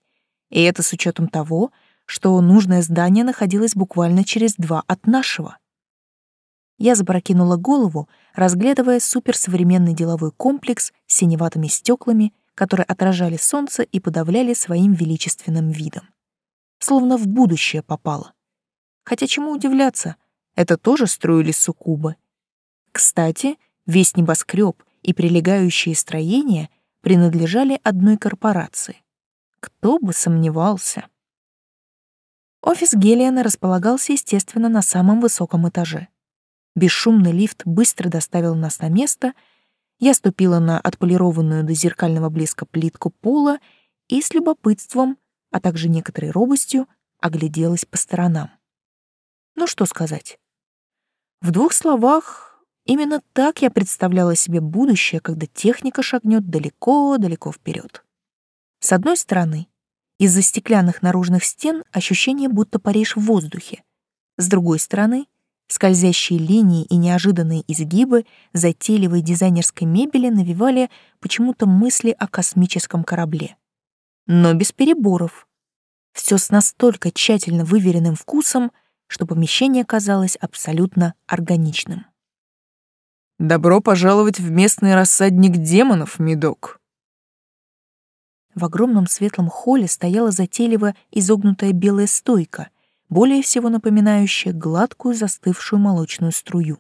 и это с учетом того, что нужное здание находилось буквально через два от нашего. Я запрокинула голову, разглядывая суперсовременный деловой комплекс с синеватыми стеклами, которые отражали солнце и подавляли своим величественным видом. Словно в будущее попало. Хотя чему удивляться, это тоже строили суккубы. Кстати, весь небоскреб и прилегающие строения принадлежали одной корпорации. Кто бы сомневался. Офис Гелиана располагался, естественно, на самом высоком этаже. Бесшумный лифт быстро доставил нас на место. Я ступила на отполированную до зеркального блеска плитку пола и с любопытством, а также некоторой робостью, огляделась по сторонам. Ну что сказать? В двух словах, именно так я представляла себе будущее, когда техника шагнет далеко-далеко вперед. С одной стороны, из-за стеклянных наружных стен ощущение, будто паришь в воздухе. С другой стороны, скользящие линии и неожиданные изгибы затейливой дизайнерской мебели навевали почему-то мысли о космическом корабле. Но без переборов. Все с настолько тщательно выверенным вкусом, что помещение казалось абсолютно органичным. «Добро пожаловать в местный рассадник демонов, Медок!» В огромном светлом холле стояла затейливо изогнутая белая стойка, более всего напоминающая гладкую застывшую молочную струю.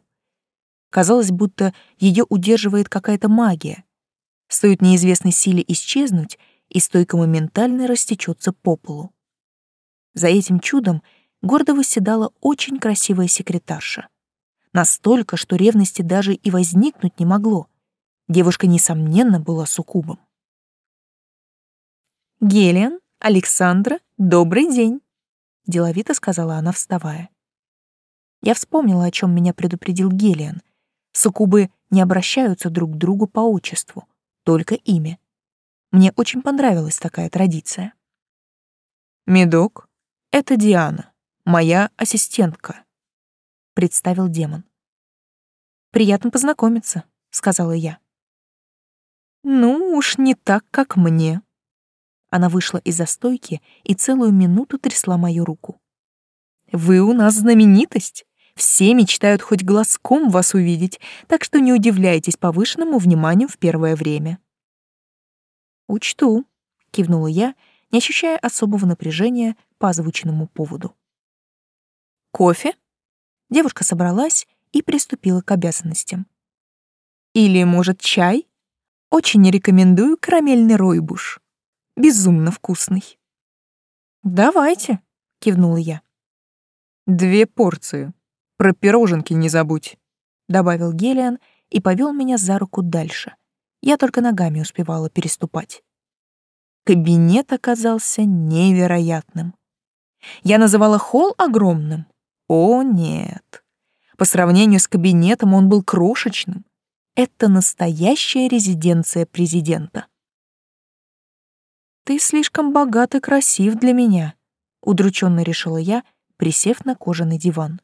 Казалось, будто ее удерживает какая-то магия. Стоит неизвестной силе исчезнуть, и стойка моментально растечется по полу. За этим чудом — гордо восседала очень красивая секретарша. Настолько, что ревности даже и возникнуть не могло. Девушка, несомненно, была суккубом. «Гелиан, Александра, добрый день», — деловито сказала она, вставая. Я вспомнила, о чем меня предупредил Гелиан. Суккубы не обращаются друг к другу по отчеству, только имя. Мне очень понравилась такая традиция. «Медок, это Диана», моя ассистентка», — представил демон. «Приятно познакомиться», — сказала я. «Ну уж не так, как мне». Она вышла из-за стойки и целую минуту трясла мою руку. «Вы у нас знаменитость. Все мечтают хоть глазком вас увидеть, так что не удивляйтесь повышенному вниманию в первое время». «Учту», — кивнула я, не ощущая особого напряжения по озвученному поводу. Кофе? Девушка собралась и приступила к обязанностям. Или, может, чай? Очень рекомендую карамельный ройбуш. Безумно вкусный. Давайте, кивнула я. Две порции. Про пироженки не забудь, добавил Гелиан и повел меня за руку дальше. Я только ногами успевала переступать. Кабинет оказался невероятным. Я называла холл огромным, о, нет. По сравнению с кабинетом он был крошечным. Это настоящая резиденция президента. «Ты слишком богат и красив для меня», — удрученно решила я, присев на кожаный диван.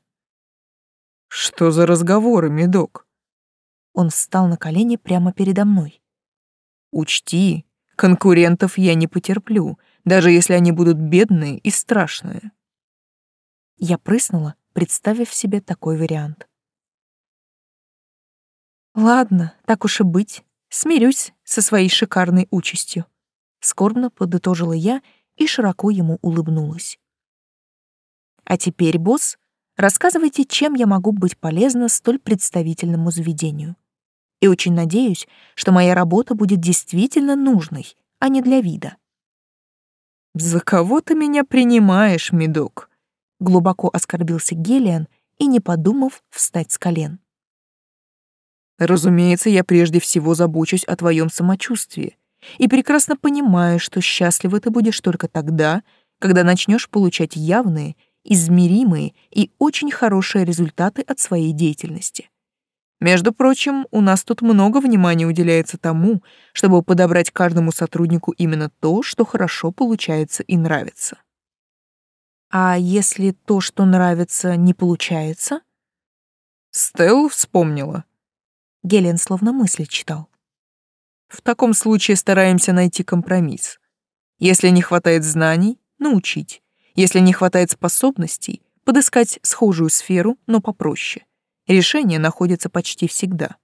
«Что за разговоры, медок?» Он встал на колени прямо передо мной. «Учти, конкурентов я не потерплю, даже если они будут бедные и страшные». Я прыснула, представив себе такой вариант. Ладно, так уж и быть, смирюсь со своей шикарной участью. Скорбно подытожила я и широко ему улыбнулась. А теперь, босс, рассказывайте, чем я могу быть полезна столь представительному заведению. И очень надеюсь, что моя работа будет действительно нужной, а не для вида. «За кого ты меня принимаешь, медок?» Глубоко оскорбился Гелиан и, не подумав, встать с колен. «Разумеется, я прежде всего забочусь о твоем самочувствии и прекрасно понимаю, что счастлива ты будешь только тогда, когда начнешь получать явные измеримые и очень хорошие результаты от своей деятельности. Между прочим, у нас тут много внимания уделяется тому, чтобы подобрать каждому сотруднику именно то, что хорошо получается и нравится. А если то, что нравится, не получается? Стелл вспомнила. Гелен словно мысли читал. В таком случае стараемся найти компромисс. Если не хватает знаний, научить. Если не хватает способностей, подыскать схожую сферу, но попроще. Решение находится почти всегда.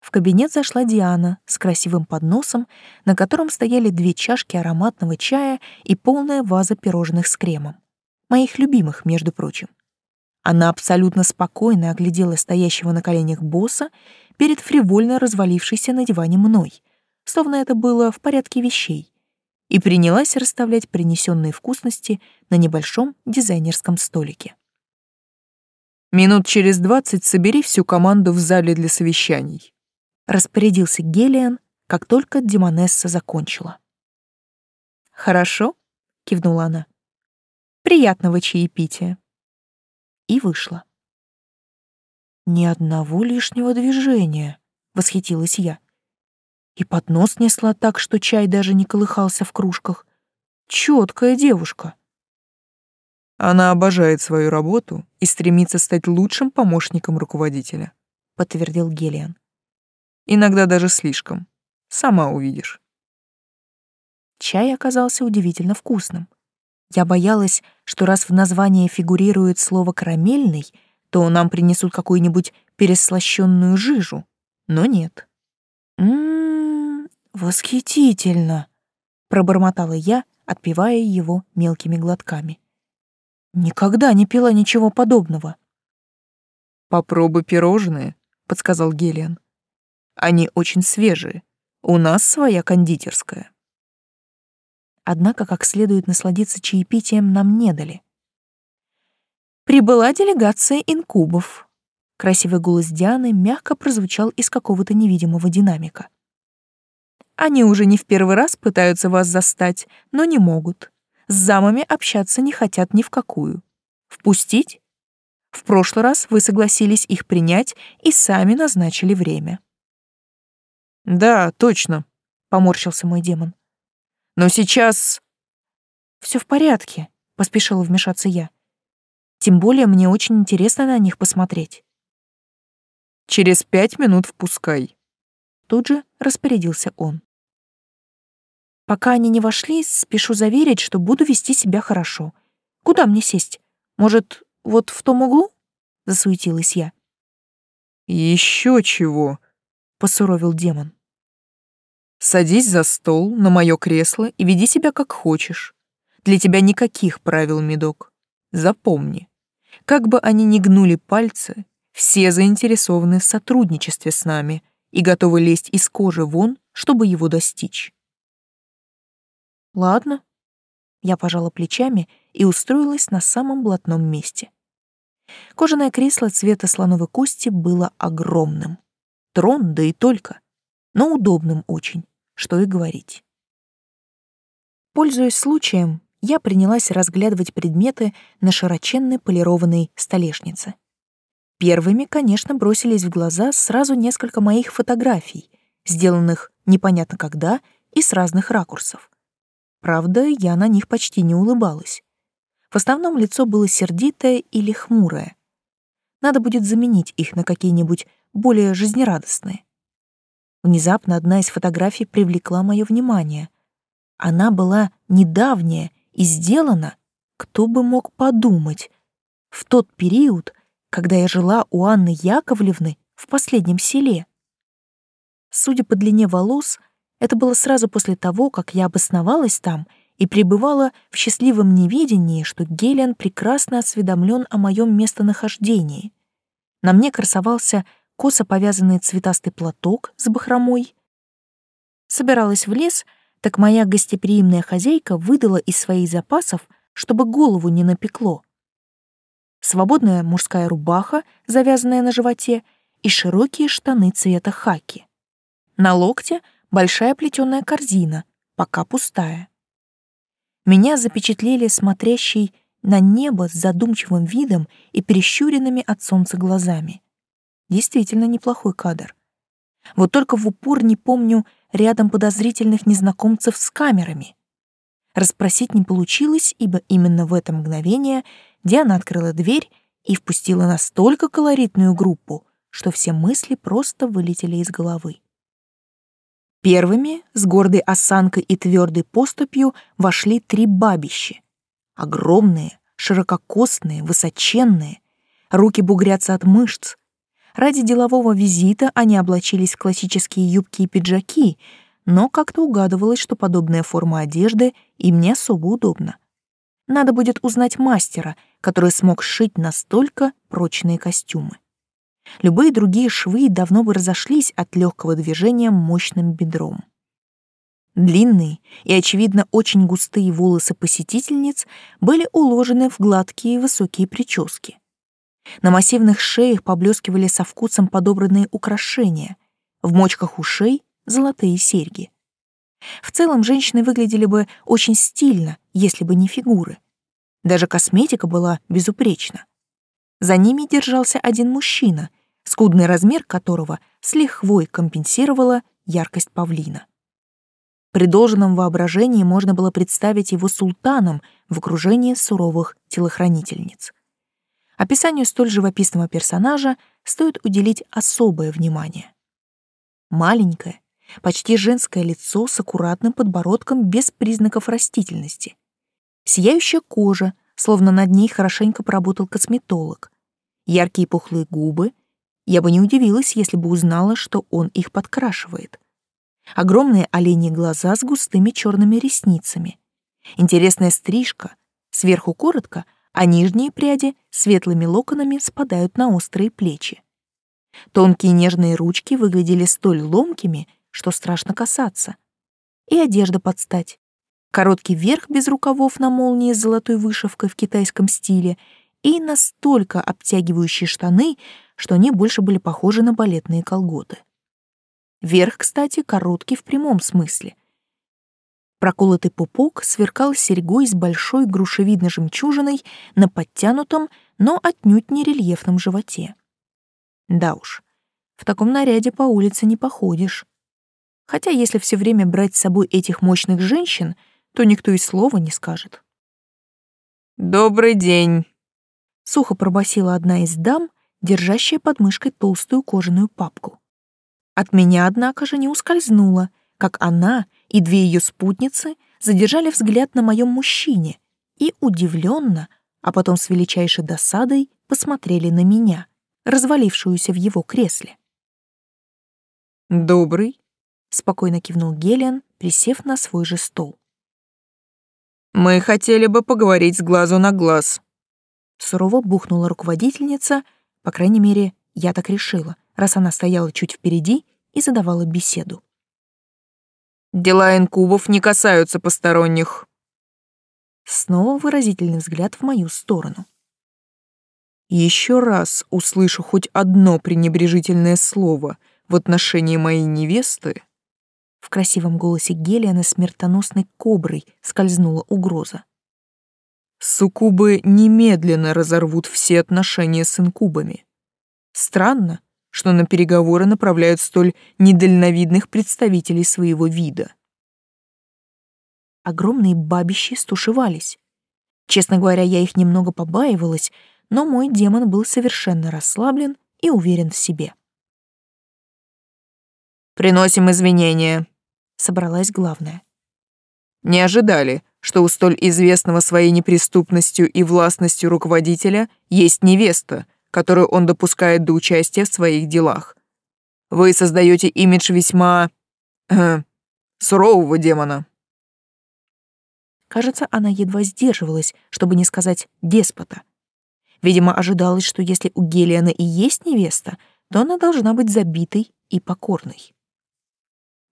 В кабинет зашла Диана с красивым подносом, на котором стояли две чашки ароматного чая и полная ваза пирожных с кремом. Моих любимых, между прочим. Она абсолютно спокойно оглядела стоящего на коленях босса перед фривольно развалившейся на диване мной, словно это было в порядке вещей, и принялась расставлять принесенные вкусности на небольшом дизайнерском столике. «Минут через двадцать собери всю команду в зале для совещаний», — распорядился Гелиан, как только Демонесса закончила. «Хорошо», — кивнула она. «Приятного чаепития». И вышла. «Ни одного лишнего движения», — восхитилась я и поднос несла так, что чай даже не колыхался в кружках. Чёткая девушка. Она обожает свою работу и стремится стать лучшим помощником руководителя, подтвердил Гелиан. Иногда даже слишком. Сама увидишь. Чай оказался удивительно вкусным. Я боялась, что раз в названии фигурирует слово «карамельный», то нам принесут какую-нибудь переслащенную жижу. Но нет. М-м, «Восхитительно!» — пробормотала я, отпивая его мелкими глотками. «Никогда не пила ничего подобного». «Попробуй пирожные», — подсказал Гелиан. «Они очень свежие. У нас своя кондитерская». Однако как следует насладиться чаепитием нам не дали. «Прибыла делегация инкубов». Красивый голос Дианы мягко прозвучал из какого-то невидимого динамика. Они уже не в первый раз пытаются вас застать, но не могут. С замами общаться не хотят ни в какую. Впустить? В прошлый раз вы согласились их принять и сами назначили время. Да, точно, поморщился мой демон. Но сейчас все в порядке, поспешила вмешаться я. Тем более мне очень интересно на них посмотреть. Через пять минут впускай. Тут же распорядился он. Пока они не вошли, спешу заверить, что буду вести себя хорошо. Куда мне сесть? Может, вот в том углу? Засуетилась я. Еще чего? Посуровил демон. Садись за стол, на мое кресло и веди себя как хочешь. Для тебя никаких правил, медок. Запомни, как бы они ни гнули пальцы, все заинтересованы в сотрудничестве с нами и готовы лезть из кожи вон, чтобы его достичь. Ладно. Я пожала плечами и устроилась на самом блатном месте. Кожаное кресло цвета слоновой кости было огромным. Трон, да и только. Но удобным очень, что и говорить. Пользуясь случаем, я принялась разглядывать предметы на широченной полированной столешнице. Первыми, конечно, бросились в глаза сразу несколько моих фотографий, сделанных непонятно когда и с разных ракурсов. Правда, я на них почти не улыбалась. В основном лицо было сердитое или хмурое. Надо будет заменить их на какие-нибудь более жизнерадостные. Внезапно одна из фотографий привлекла мое внимание. Она была недавняя и сделана, кто бы мог подумать, в тот период, когда я жила у Анны Яковлевны в последнем селе. Судя по длине волос, Это было сразу после того, как я обосновалась там и пребывала в счастливом неведении, что Гелиан прекрасно осведомлен о моем местонахождении. На мне красовался косо повязанный цветастый платок с бахромой. Собиралась в лес, так моя гостеприимная хозяйка выдала из своих запасов, чтобы голову не напекло. Свободная мужская рубаха, завязанная на животе, и широкие штаны цвета хаки. На локте большая плетеная корзина, пока пустая. Меня запечатлели смотрящий на небо с задумчивым видом и прищуренными от солнца глазами. Действительно неплохой кадр. Вот только в упор не помню рядом подозрительных незнакомцев с камерами. Расспросить не получилось, ибо именно в это мгновение Диана открыла дверь и впустила настолько колоритную группу, что все мысли просто вылетели из головы. Первыми, с гордой осанкой и твердой поступью, вошли три бабищи. Огромные, ширококосные, высоченные. Руки бугрятся от мышц. Ради делового визита они облачились в классические юбки и пиджаки, но как-то угадывалось, что подобная форма одежды им не особо удобна. Надо будет узнать мастера, который смог сшить настолько прочные костюмы. Любые другие швы давно бы разошлись от легкого движения мощным бедром. Длинные и, очевидно, очень густые волосы посетительниц были уложены в гладкие высокие прически. На массивных шеях поблескивали со вкусом подобранные украшения, в мочках ушей — золотые серьги. В целом женщины выглядели бы очень стильно, если бы не фигуры. Даже косметика была безупречна. За ними держался один мужчина, скудный размер которого с лихвой компенсировала яркость павлина. При должном воображении можно было представить его султаном в окружении суровых телохранительниц. Описанию столь живописного персонажа стоит уделить особое внимание. Маленькое, почти женское лицо с аккуратным подбородком без признаков растительности. Сияющая кожа, словно над ней хорошенько поработал косметолог. Яркие пухлые губы. Я бы не удивилась, если бы узнала, что он их подкрашивает. Огромные оленьи глаза с густыми черными ресницами. Интересная стрижка, сверху коротко, а нижние пряди светлыми локонами спадают на острые плечи. Тонкие нежные ручки выглядели столь ломкими, что страшно касаться. И одежда под стать. Короткий верх без рукавов на молнии с золотой вышивкой в китайском стиле и настолько обтягивающие штаны, что они больше были похожи на балетные колготы. Верх, кстати, короткий в прямом смысле. Проколотый пупок сверкал серьгой с большой грушевидной жемчужиной на подтянутом, но отнюдь не рельефном животе. Да уж, в таком наряде по улице не походишь. Хотя если все время брать с собой этих мощных женщин, то никто и слова не скажет. «Добрый день», — сухо пробасила одна из дам, держащая под мышкой толстую кожаную папку. От меня, однако же, не ускользнула, как она и две ее спутницы задержали взгляд на моем мужчине и удивленно, а потом с величайшей досадой посмотрели на меня развалившуюся в его кресле. «Добрый», — спокойно кивнул Гелиан, присев на свой же стол. «Мы хотели бы поговорить с глазу на глаз». Сурово бухнула руководительница, по крайней мере, я так решила, раз она стояла чуть впереди и задавала беседу. «Дела инкубов не касаются посторонних». Снова выразительный взгляд в мою сторону еще раз услышу хоть одно пренебрежительное слово в отношении моей невесты, в красивом голосе Гелиана смертоносной коброй скользнула угроза. Суккубы немедленно разорвут все отношения с инкубами. Странно, что на переговоры направляют столь недальновидных представителей своего вида. Огромные бабищи стушевались. Честно говоря, я их немного побаивалась, но мой демон был совершенно расслаблен и уверен в себе. «Приносим извинения», — собралась главная. «Не ожидали, что у столь известного своей неприступностью и властностью руководителя есть невеста, которую он допускает до участия в своих делах. Вы создаете имидж весьма... Э, сурового демона. Кажется, она едва сдерживалась, чтобы не сказать «деспота». Видимо, ожидалось, что если у Гелиана и есть невеста, то она должна быть забитой и покорной.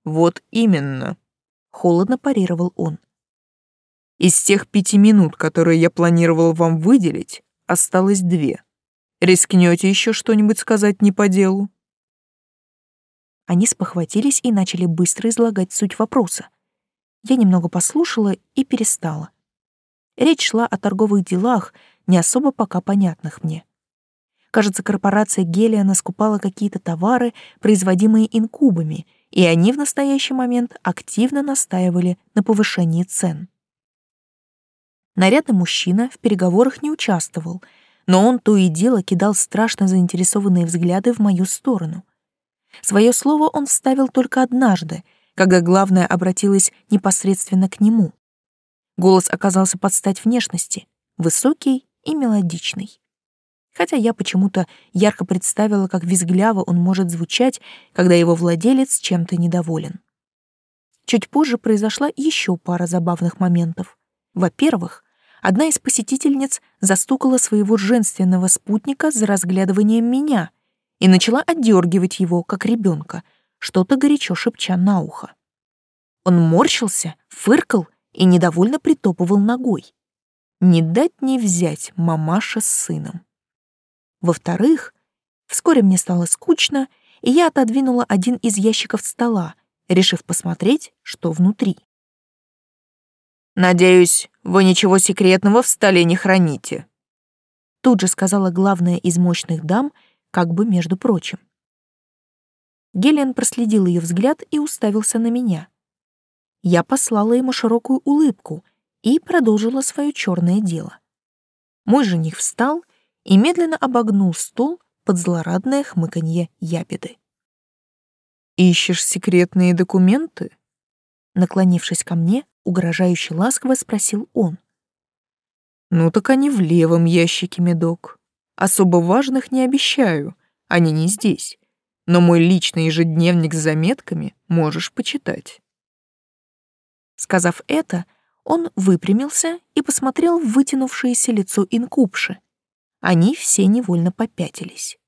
«Вот именно», — холодно парировал он. «Из тех пяти минут, которые я планировал вам выделить, осталось две. Рискнете еще что-нибудь сказать не по делу?» Они спохватились и начали быстро излагать суть вопроса. Я немного послушала и перестала. Речь шла о торговых делах, не особо пока понятных мне. Кажется, корпорация Гелиана скупала какие-то товары, производимые инкубами, и они в настоящий момент активно настаивали на повышении цен. Нарядный мужчина в переговорах не участвовал, но он то и дело кидал страшно заинтересованные взгляды в мою сторону. Свое слово он вставил только однажды, когда главное обратилось непосредственно к нему. Голос оказался под стать внешности, высокий и мелодичный. Хотя я почему-то ярко представила, как визгляво он может звучать, когда его владелец чем-то недоволен. Чуть позже произошла еще пара забавных моментов. Во-первых, одна из посетительниц застукала своего женственного спутника за разглядыванием меня — и начала отдергивать его, как ребенка, что-то горячо шепча на ухо. Он морщился, фыркал и недовольно притопывал ногой. Не дать не взять мамаша с сыном. Во-вторых, вскоре мне стало скучно, и я отодвинула один из ящиков стола, решив посмотреть, что внутри. «Надеюсь, вы ничего секретного в столе не храните», тут же сказала главная из мощных дам — как бы между прочим. Гелиан проследил ее взгляд и уставился на меня. Я послала ему широкую улыбку и продолжила свое черное дело. Мой жених встал и медленно обогнул стол под злорадное хмыканье ябеды. «Ищешь секретные документы?» Наклонившись ко мне, угрожающе ласково спросил он. «Ну так они в левом ящике, медок. Особо важных не обещаю, они не здесь. Но мой личный ежедневник с заметками можешь почитать. Сказав это, он выпрямился и посмотрел в вытянувшееся лицо инкубши. Они все невольно попятились.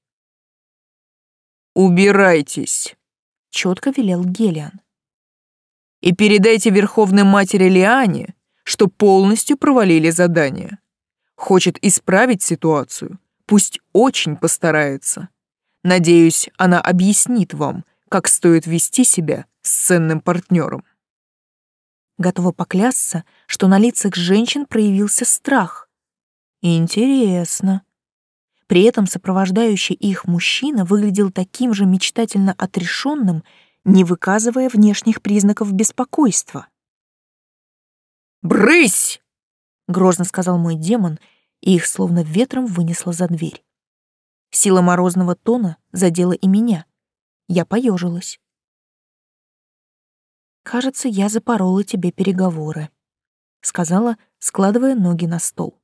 «Убирайтесь!» — четко велел Гелиан. «И передайте Верховной Матери Лиане, что полностью провалили задание. Хочет исправить ситуацию, Пусть очень постарается. Надеюсь, она объяснит вам, как стоит вести себя с ценным партнером. Готова поклясться, что на лицах женщин проявился страх. Интересно. При этом сопровождающий их мужчина выглядел таким же мечтательно отрешенным, не выказывая внешних признаков беспокойства. «Брысь!» — грозно сказал мой демон и их словно ветром вынесло за дверь. Сила морозного тона задела и меня. Я поежилась. «Кажется, я запорола тебе переговоры», — сказала, складывая ноги на стол.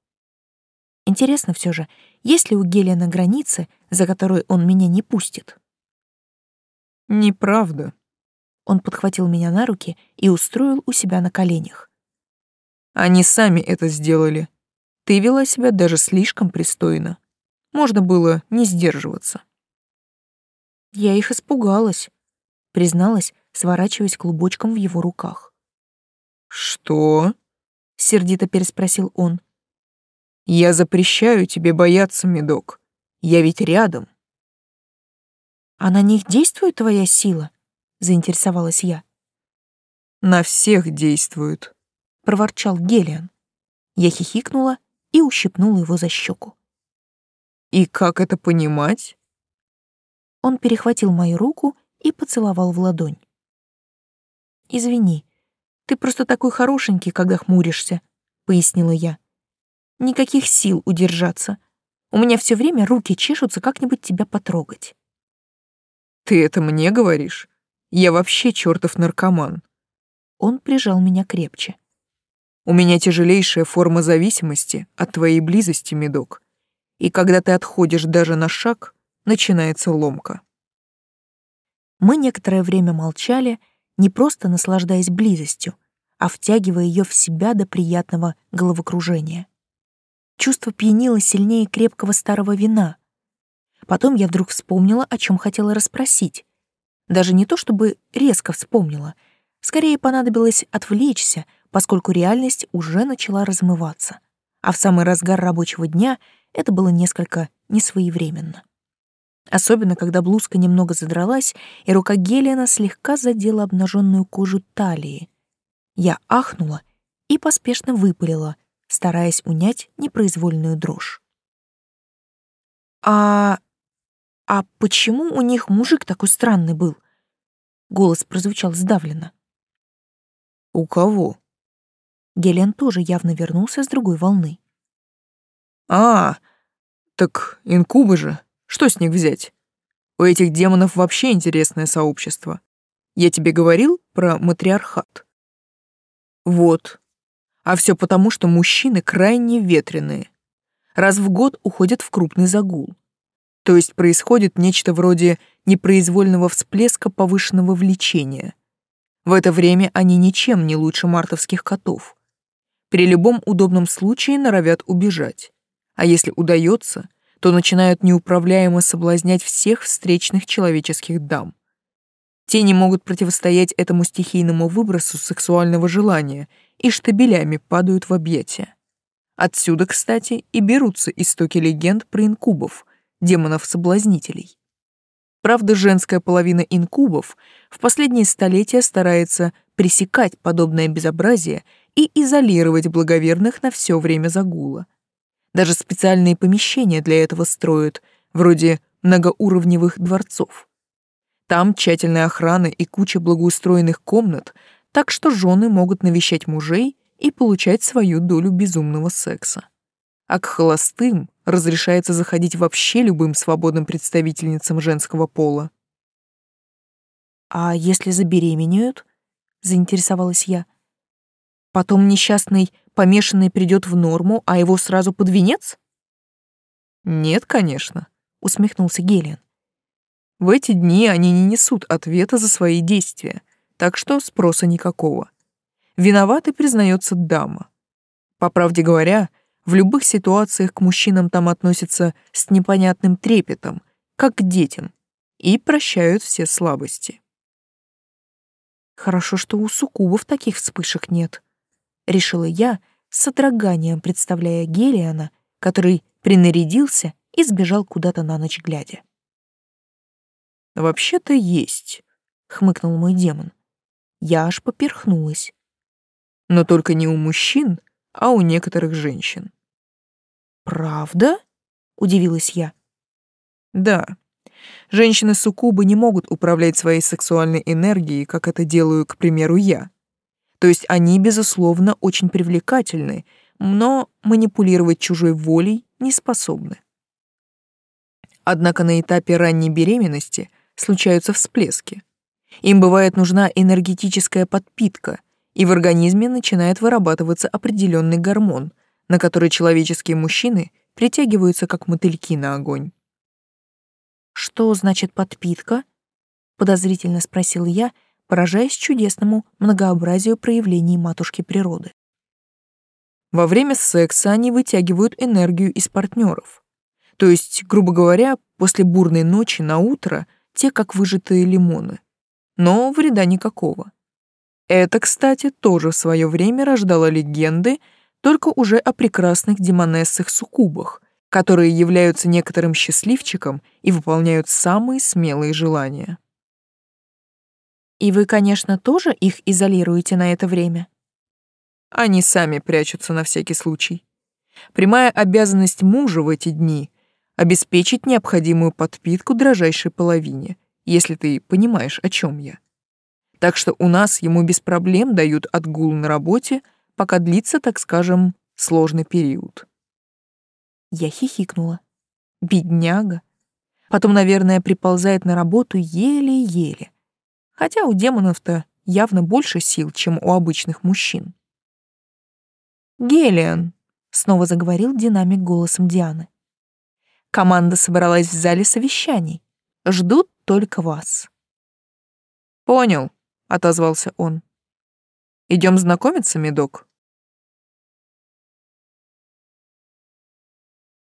Интересно все же, есть ли у Гелия границы, за которые он меня не пустит? «Неправда». Он подхватил меня на руки и устроил у себя на коленях. «Они сами это сделали. Ты вела себя даже слишком пристойно. Можно было не сдерживаться. Я их испугалась, призналась, сворачиваясь клубочком в его руках. Что? сердито переспросил он. Я запрещаю тебе бояться, медок. Я ведь рядом. А на них действует твоя сила? заинтересовалась я. На всех действует, проворчал Гелиан. Я хихикнула и ущипнула его за щеку. «И как это понимать?» Он перехватил мою руку и поцеловал в ладонь. «Извини, ты просто такой хорошенький, когда хмуришься», — пояснила я. «Никаких сил удержаться. У меня все время руки чешутся как-нибудь тебя потрогать». «Ты это мне говоришь? Я вообще чертов наркоман». Он прижал меня крепче. У меня тяжелейшая форма зависимости от твоей близости, медок. И когда ты отходишь даже на шаг, начинается ломка. Мы некоторое время молчали, не просто наслаждаясь близостью, а втягивая ее в себя до приятного головокружения. Чувство пьянило сильнее крепкого старого вина. Потом я вдруг вспомнила, о чем хотела расспросить. Даже не то чтобы резко вспомнила, скорее понадобилось отвлечься, поскольку реальность уже начала размываться. А в самый разгар рабочего дня это было несколько несвоевременно. Особенно, когда блузка немного задралась, и рука Гелиана слегка задела обнаженную кожу талии. Я ахнула и поспешно выпалила, стараясь унять непроизвольную дрожь. «А... а почему у них мужик такой странный был?» Голос прозвучал сдавленно. «У кого?» Гелен тоже явно вернулся с другой волны. «А, так инкубы же. Что с них взять? У этих демонов вообще интересное сообщество. Я тебе говорил про матриархат?» «Вот. А все потому, что мужчины крайне ветреные. Раз в год уходят в крупный загул. То есть происходит нечто вроде непроизвольного всплеска повышенного влечения. В это время они ничем не лучше мартовских котов. При любом удобном случае норовят убежать. А если удается, то начинают неуправляемо соблазнять всех встречных человеческих дам. Те не могут противостоять этому стихийному выбросу сексуального желания и штабелями падают в объятия. Отсюда, кстати, и берутся истоки легенд про инкубов, демонов-соблазнителей. Правда, женская половина инкубов в последние столетия старается пресекать подобное безобразие и изолировать благоверных на все время загула. Даже специальные помещения для этого строят, вроде многоуровневых дворцов. Там тщательная охрана и куча благоустроенных комнат, так что жены могут навещать мужей и получать свою долю безумного секса. А к холостым разрешается заходить вообще любым свободным представительницам женского пола. «А если забеременеют?» — заинтересовалась я. Потом несчастный помешанный придет в норму, а его сразу под венец? Нет, конечно, усмехнулся Гелиан. В эти дни они не несут ответа за свои действия, так что спроса никакого. Виноватой признается дама. По правде говоря, в любых ситуациях к мужчинам там относятся с непонятным трепетом, как к детям, и прощают все слабости. Хорошо, что у суккубов таких вспышек нет, — решила я, с содроганием представляя Гелиана, который принарядился и сбежал куда-то на ночь глядя. «Вообще-то есть», — хмыкнул мой демон. Я аж поперхнулась. «Но только не у мужчин, а у некоторых женщин». «Правда?» — удивилась я. «Да. Женщины-суккубы не могут управлять своей сексуальной энергией, как это делаю, к примеру, я. То есть они, безусловно, очень привлекательны, но манипулировать чужой волей не способны. Однако на этапе ранней беременности случаются всплески. Им бывает нужна энергетическая подпитка, и в организме начинает вырабатываться определенный гормон, на который человеческие мужчины притягиваются как мотыльки на огонь. «Что значит подпитка?» — подозрительно спросил я, поражаясь чудесному многообразию проявлений матушки природы. Во время секса они вытягивают энергию из партнеров. То есть, грубо говоря, после бурной ночи на утро те как выжатые лимоны. Но вреда никакого. Это, кстати, тоже в свое время рождало легенды, только уже о прекрасных демонессах-суккубах, которые являются некоторым счастливчиком и выполняют самые смелые желания. И вы, конечно, тоже их изолируете на это время? Они сами прячутся на всякий случай. Прямая обязанность мужа в эти дни — обеспечить необходимую подпитку дрожайшей половине, если ты понимаешь, о чем я. Так что у нас ему без проблем дают отгул на работе, пока длится, так скажем, сложный период. Я хихикнула. Бедняга. Потом, наверное, приползает на работу еле-еле хотя у демонов-то явно больше сил, чем у обычных мужчин. «Гелиан», — снова заговорил динамик голосом Дианы. «Команда собралась в зале совещаний. Ждут только вас». «Понял», отозвался он. Идем знакомиться, медок.